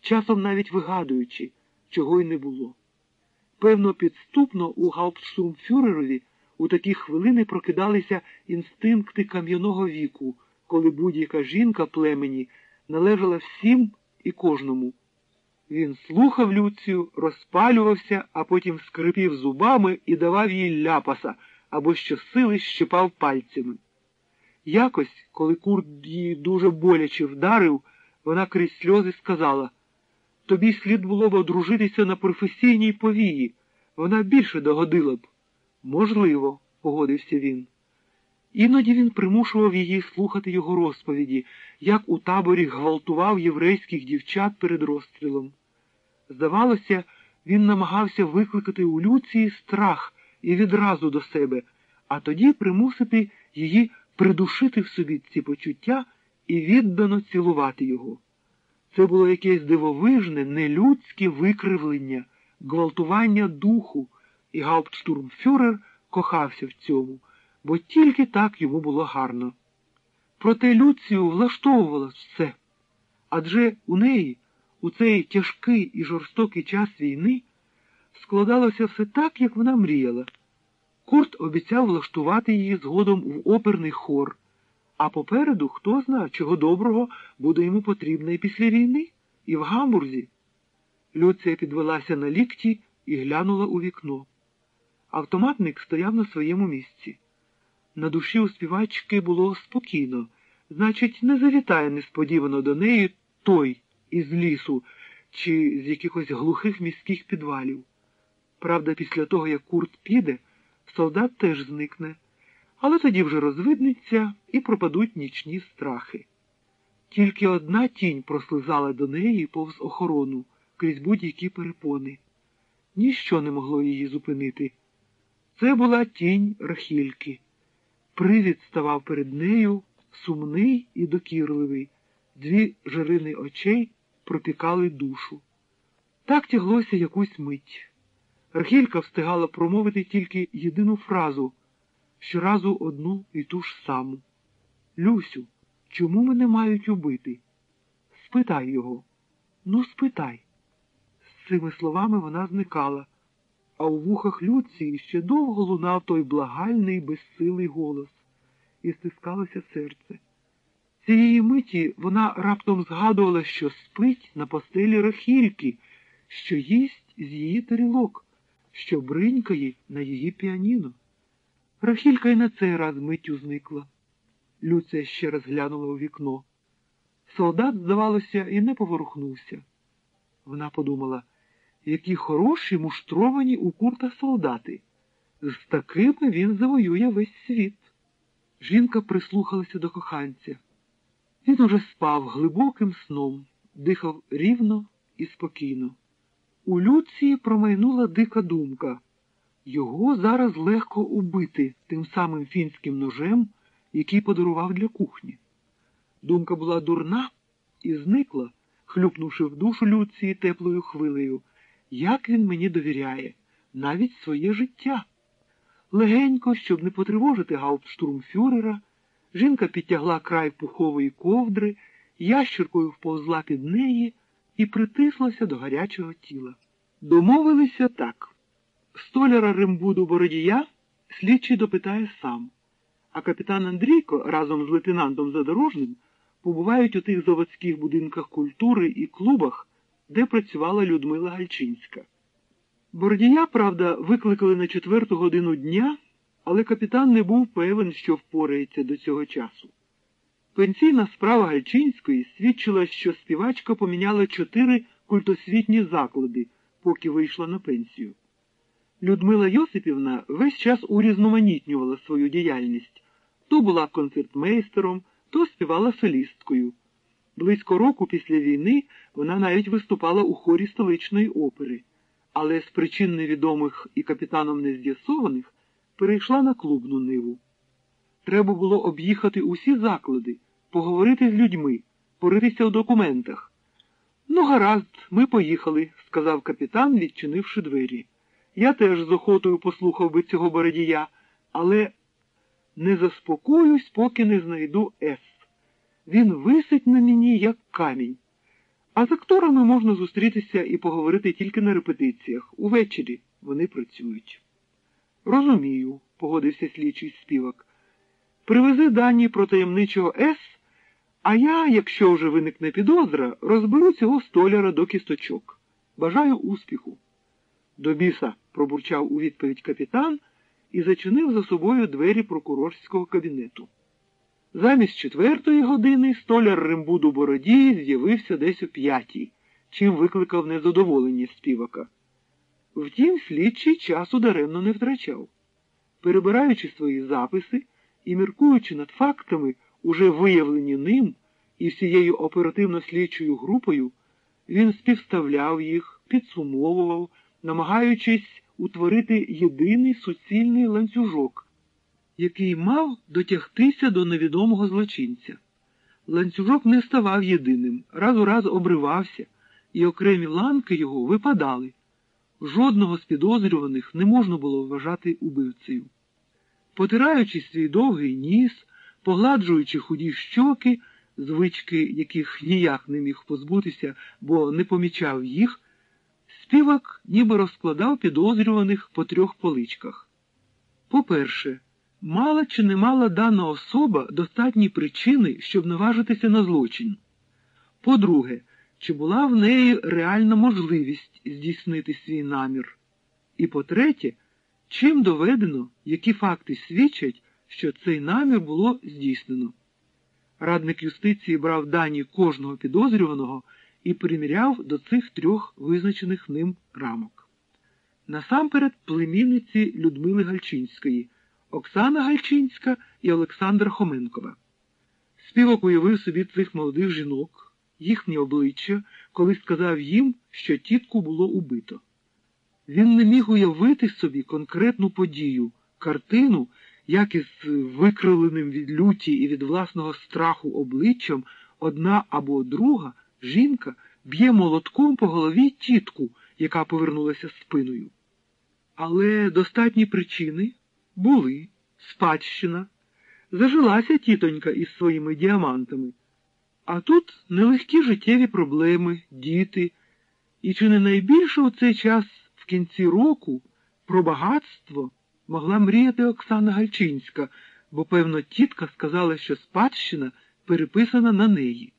Speaker 1: часом навіть вигадуючи, чого й не було. Певно, підступно у гауптштурмфюрерові у такі хвилини прокидалися інстинкти кам'яного віку, коли будь-яка жінка племені належала всім і кожному. Він слухав Люцію, розпалювався, а потім скрипів зубами і давав їй ляпаса або щосили щипав пальцями. Якось, коли Курт її дуже боляче вдарив, вона крізь сльози сказала тобі слід було б одружитися на професійній повії. Вона більше догодила б. Можливо, погодився він. Іноді він примушував її слухати його розповіді, як у таборі гвалтував єврейських дівчат перед розстрілом. Здавалося, він намагався викликати у Люції страх і відразу до себе, а тоді примусити її придушити в собі ці почуття і віддано цілувати його. Це було якесь дивовижне, нелюдське викривлення гвалтування духу, і гауптштурмфюрер кохався в цьому, бо тільки так йому було гарно. Проте Люцію влаштовувало все, адже у неї, у цей тяжкий і жорстокий час війни, складалося все так, як вона мріяла. Курт обіцяв влаштувати її згодом в оперний хор, а попереду, хто знає, чого доброго буде йому потрібно і після війни, і в гамбурзі. Люція підвелася на лікті і глянула у вікно. Автоматник стояв на своєму місці. На душі у співачки було спокійно, значить, не завітає несподівано до неї той із лісу чи з якихось глухих міських підвалів. Правда, після того, як курт піде, солдат теж зникне, але тоді вже розвиднеться і пропадуть нічні страхи. Тільки одна тінь прослизала до неї повз охорону крізь будь-які перепони. Ніщо не могло її зупинити. Це була тінь Рахільки. Привід ставав перед нею сумний і докірливий, дві жирини очей пропікали душу. Так тяглося якусь мить. Рахілька встигала промовити тільки єдину фразу, щоразу одну і ту ж саму. Люсю, чому мене мають убити? Спитай його. Ну, спитай. З цими словами вона зникала, а у вухах Люції ще довго лунав той благальний, безсилий голос, і стискалося серце. Цієї миті вона раптом згадувала, що спить на постелі Рахільки, що їсть з її тарілок, що бринькає на її піаніно. Рахілька й на цей раз миттю зникла. Люція ще раз глянула у вікно. Солдат, здавалося, і не поворухнувся. Вона подумала, які хороші муштровані у курта солдати. З такими він завоює весь світ. Жінка прислухалася до коханця. Він уже спав глибоким сном, дихав рівно і спокійно. У Люції промайнула дика думка. Його зараз легко убити тим самим фінським ножем, який подарував для кухні. Думка була дурна і зникла, хлюпнувши в душу Люції теплою хвилею. Як він мені довіряє, навіть своє життя. Легенько, щоб не потривожити гауптштурмфюрера, жінка підтягла край пухової ковдри, ящіркою вповзла під неї і притислася до гарячого тіла. Домовилися так. Столяра Римбуду Бородія слідчий допитає сам, а капітан Андрійко разом з лейтенантом Задорожним побувають у тих заводських будинках культури і клубах, де працювала Людмила Гальчинська. Бородія, правда, викликали на четверту годину дня, але капітан не був певен, що впорається до цього часу. Пенсійна справа Гальчинської свідчила, що співачка поміняла чотири культосвітні заклади, поки вийшла на пенсію. Людмила Йосипівна весь час урізноманітнювала свою діяльність то була концертмейстером, то співала солісткою. Близько року після війни вона навіть виступала у хорі столичної опери, але з причин невідомих і капітаном нез'ясованих перейшла на клубну ниву. Треба було об'їхати усі заклади, поговорити з людьми, поритися у документах. Ну, гаразд, ми поїхали, сказав капітан, відчинивши двері. Я теж з охотою послухав би цього бородія, але не заспокоюсь, поки не знайду С. Він висить на мені, як камінь. А з акторами можна зустрітися і поговорити тільки на репетиціях. Увечері вони працюють. Розумію, погодився слідчий співак. Привези дані про таємничого С, а я, якщо вже виникне підозра, розберу цього столяра до кісточок. Бажаю успіху. До біса, пробурчав у відповідь капітан і зачинив за собою двері прокурорського кабінету. Замість четвертої години столяр Римбуду Бородії з'явився десь о п'ятій, чим викликав незадоволення співака. Втім, слідчий часу даремно не втрачав. Перебираючи свої записи і міркуючи над фактами, уже виявлені ним і всією оперативно-слідчою групою, він співставляв їх, підсумовував, намагаючись утворити єдиний суцільний ланцюжок, який мав дотягтися до невідомого злочинця. Ланцюжок не ставав єдиним, раз у раз обривався, і окремі ланки його випадали. жодного з підозрюваних не можна було вважати убивцею. Потираючи свій довгий ніс, погладжуючи худі щоки, звички, яких ніяк не міг позбутися, бо не помічав їх, співак ніби розкладав підозрюваних по трьох поличках. По-перше, мала чи не мала дана особа достатні причини, щоб наважитися на злочин. По-друге, чи була в неї реальна можливість здійснити свій намір? І по-третє, чим доведено, які факти свідчать, що цей намір було здійснено? Радник юстиції брав дані кожного підозрюваного і приміряв до цих трьох визначених ним рамок. Насамперед племінниці Людмили Гальчинської, Оксана Гальчинська і Олександра Хоменкова. Співок уявив собі цих молодих жінок, їхнє обличчя, коли сказав їм, що тітку було убито. Він не міг уявити собі конкретну подію, картину, як із викриленим від люті і від власного страху обличчям одна або друга жінка б'є молотком по голові тітку, яка повернулася спиною. Але достатні причини були спадщина, зажилася тітонька із своїми діамантами. А тут нелегкі життєві проблеми, діти, і чи не найбільше у цей час в кінці року про багатство могла мріяти Оксана Гальчинська, бо, певно, тітка сказала, що спадщина переписана на неї.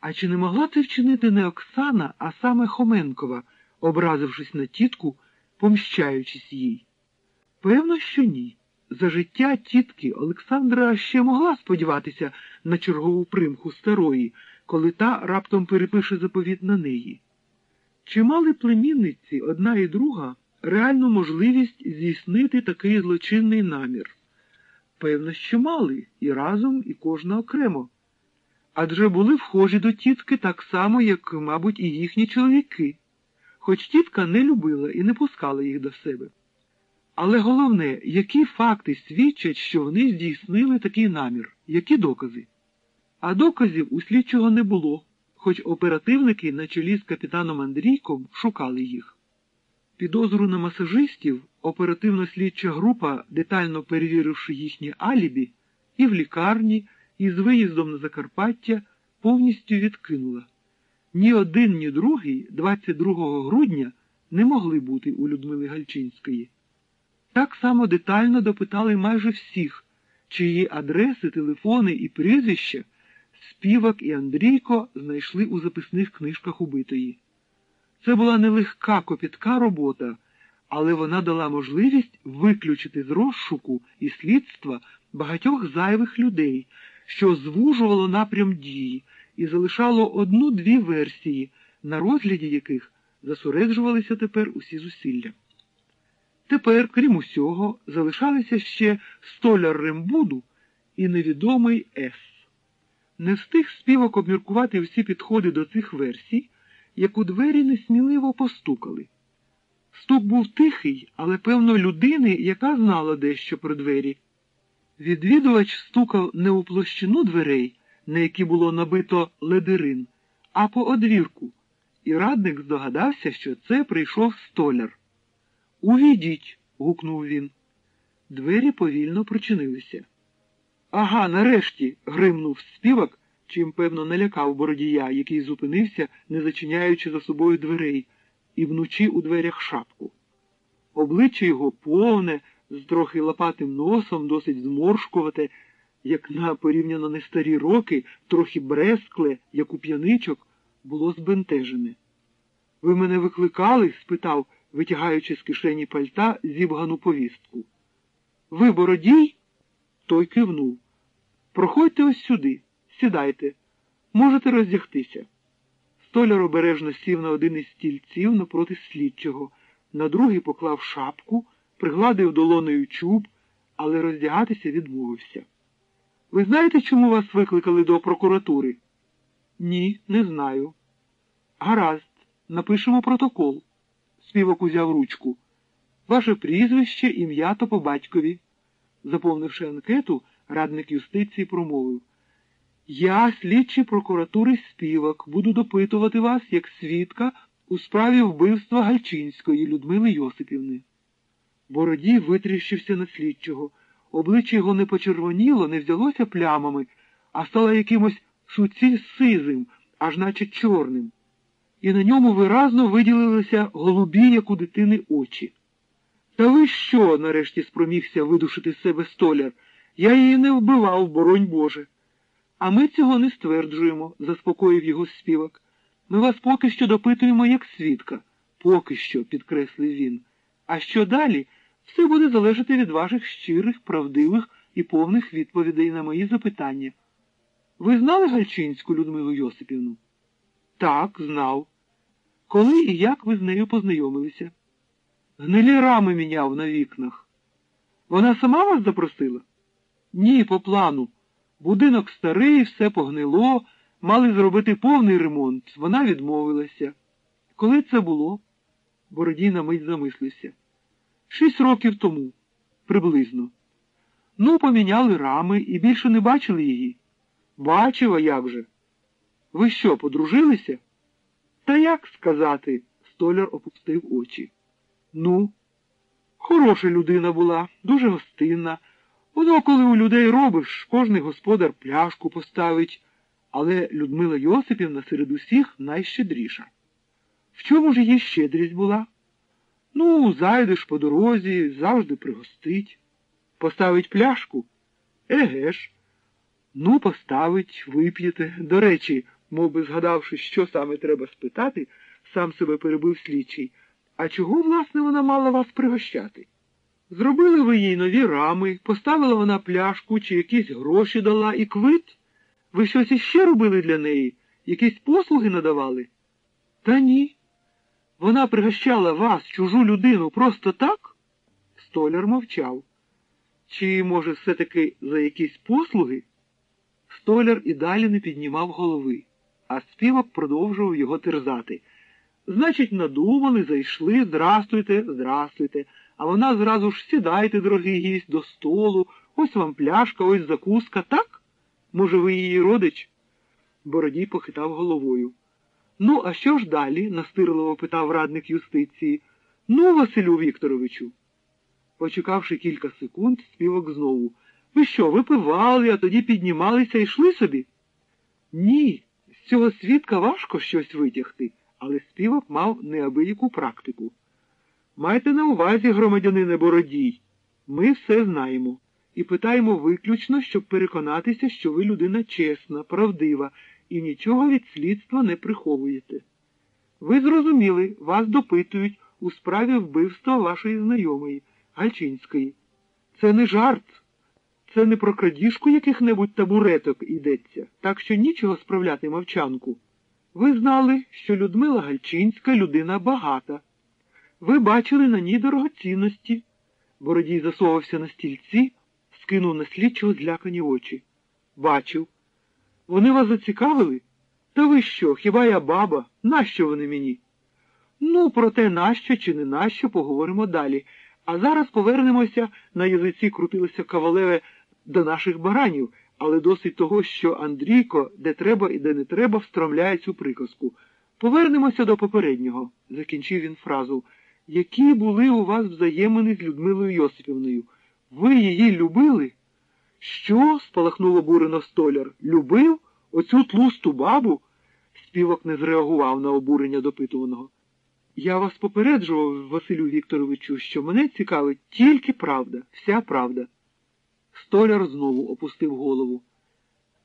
Speaker 1: А чи не могла це вчинити не Оксана, а саме Хоменкова, образившись на тітку, помщаючись їй? Певно, що ні. За життя тітки Олександра ще могла сподіватися на чергову примху старої, коли та раптом перепише заповіт на неї. Чи мали племінниці одна і друга реальну можливість здійснити такий злочинний намір? Певно, що мали і разом, і кожна окремо. Адже були вхожі до тітки так само, як, мабуть, і їхні чоловіки, хоч тітка не любила і не пускала їх до себе. Але головне, які факти свідчать, що вони здійснили такий намір, які докази? А доказів у слідчого не було, хоч оперативники на чолі з капітаном Андрійком шукали їх. Підозру на масажистів оперативно-слідча група, детально перевіривши їхнє алібі, і в лікарні, і з виїздом на Закарпаття, повністю відкинула. Ні один, ні другий 22 грудня не могли бути у Людмили Гальчинської. Так само детально допитали майже всіх, чиї адреси, телефони і прізвища співак і Андрійко знайшли у записних книжках убитої. Це була нелегка копітка робота, але вона дала можливість виключити з розшуку і слідства багатьох зайвих людей, що звужувало напрям дії і залишало одну-дві версії, на розгляді яких засуреджувалися тепер усі зусилля. Тепер, крім усього, залишалися ще столяр Рембуду і невідомий С. Не встиг співок обміркувати всі підходи до цих версій, як у двері несміливо постукали. Стук був тихий, але, певно, людини, яка знала дещо про двері. Відвідувач стукав не у площину дверей, на які було набито ледерин, а по одвірку, і радник здогадався, що це прийшов столяр. Увійдіть. гукнув він. Двері повільно прочинилися. Ага, нарешті. гримнув співак, чим, певно, налякав бородія, який зупинився, не зачиняючи за собою дверей, і вночі у дверях шапку. Обличчя його повне, з трохи лопатим носом, досить зморшкувате, як на порівняно нестарі роки, трохи брескле, як у п'яничок, було збентежене. Ви мене викликали? спитав витягаючи з кишені пальта зібгану повістку. Ви бородій? Той кивнув. Проходьте ось сюди, сідайте, можете роздягтися. Столяр обережно сів на один із стільців напроти слідчого, на другий поклав шапку, пригладив долоною чуб, але роздягатися відмовився. Ви знаєте, чому вас викликали до прокуратури? Ні, не знаю. Гаразд, напишемо протокол. Співок узяв ручку. Ваше прізвище, ім'я та по батькові. Заповнивши анкету, радник юстиції промовив. Я, слідчий прокуратури співак, буду допитувати вас як свідка у справі вбивства Гальчинської Людмили Йосипівни. Бородій витріщився на слідчого. Обличчя його не почервоніло, не взялося плямами, а стало якимось суціль сизим, аж наче чорним. І на ньому виразно виділилися голубі, як у дитини, очі. Та ви що? нарешті спромігся видушити з себе столяр. Я її не вбивав, боронь Боже. А ми цього не стверджуємо, заспокоїв його співак. Ми вас поки що допитуємо як свідка. Поки що, підкреслив він. А що далі? Все буде залежати від ваших щирих, правдивих і повних відповідей на мої запитання. Ви знали Гальчинську Людмилу Йосипівну? Так, знав. Коли і як ви з нею познайомилися? Гнилі рами міняв на вікнах. Вона сама вас запросила? Ні, по плану. Будинок старий, все погнило, мали зробити повний ремонт. Вона відмовилася. Коли це було? Бородій на мить замислився. Шість років тому, приблизно. Ну, поміняли рами і більше не бачили її. Бачив, а як же? Ви що, подружилися? Та як сказати? Столяр опустив очі. Ну, хороша людина була, дуже гостинна. Воно, коли у людей робиш, кожний господар пляшку поставить, але Людмила Йосипівна серед усіх найщедріша. В чому ж її щедрість була? Ну, зайдеш по дорозі, завжди пригостить. Поставить пляшку? Еге ж. Ну, поставить, вип'єте. До речі, мов би згадавши, що саме треба спитати, сам себе перебив слідчий. А чого, власне, вона мала вас пригощати? Зробили ви їй нові рами, поставила вона пляшку чи якісь гроші дала і квит? Ви щось іще робили для неї? Якісь послуги надавали? Та ні. Вона пригощала вас, чужу людину, просто так? Столяр мовчав. Чи, може, все-таки за якісь послуги? Столяр і далі не піднімав голови, а співак продовжував його терзати. Значить, надумали, зайшли, здрастуйте, здрастуйте. А вона зразу ж сідайте, дорогий гість, до столу, ось вам пляшка, ось закуска, так? Може, ви її родич? Бородій похитав головою. Ну, а що ж далі? настирливо питав радник юстиції. Ну, Василю Вікторовичу. Почекавши кілька секунд, співок знову. Ви що, випивали, а тоді піднімалися і йшли собі? Ні, з цього свідка важко щось витягти, але співок мав неабияку практику. Майте на увазі, громадянине Бородій, ми все знаємо і питаємо виключно, щоб переконатися, що ви людина чесна, правдива і нічого від слідства не приховуєте. Ви зрозуміли, вас допитують у справі вбивства вашої знайомої, Гальчинської. Це не жарт, це не про крадіжку яких-небудь табуреток йдеться, так що нічого справляти мовчанку. Ви знали, що Людмила Гальчинська людина багата. Ви бачили на ній дорогоцінності. Бородій засовався на стільці, скинув на слідчого злякані очі. Бачив. Вони вас зацікавили? Та ви що, хіба я баба? Нащо вони мені? Ну, про те, нащо чи не нащо, поговоримо далі. А зараз повернемося на язиці крутилися кавалеве до наших баранів, але досить того, що Андрійко, де треба і де не треба, встромляє цю приказку. Повернемося до попереднього, закінчив він фразу. Які були у вас взаємини з Людмилою Йосипівною? Ви її любили? Що? спалахнув обурено столяр. Любив? Оцю тлусту бабу? Співок не зреагував на обурення допитуваного. Я вас попереджував, Василю Вікторовичу, що мене цікавить тільки правда, вся правда. Столяр знову опустив голову.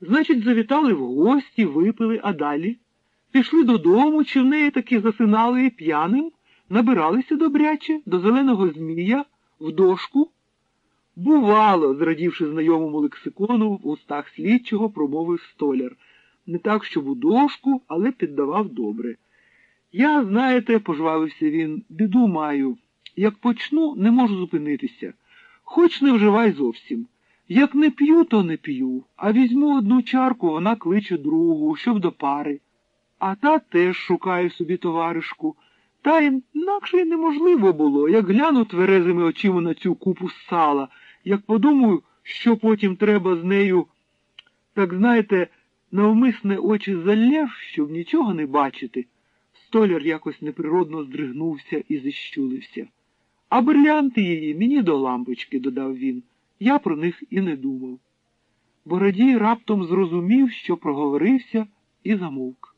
Speaker 1: Значить, завітали в гості, випили, а далі? Пішли додому, чи в неї таки засинали п'яним, набиралися добряче до зеленого змія, в дошку? Бувало, зрадівши знайомому лексикону, в устах слідчого промовив столяр. Не так, щоб у дошку, але піддавав добре. Я, знаєте, пожвавився він, біду маю. Як почну, не можу зупинитися. Хоч не вживай зовсім. Як не п'ю, то не п'ю, а візьму одну чарку, вона кличе другу, щоб до пари. А та теж шукає собі товаришку. Та інакше неможливо було, як гляну тверезими очима на цю купу сала, як подумаю, що потім треба з нею, так знаєте, навмисне очі залєв, щоб нічого не бачити. Столяр якось неприродно здригнувся і зіщулився. А брилянти її мені до лампочки, додав він. Я про них і не думав. Бородій раптом зрозумів, що проговорився, і замовк.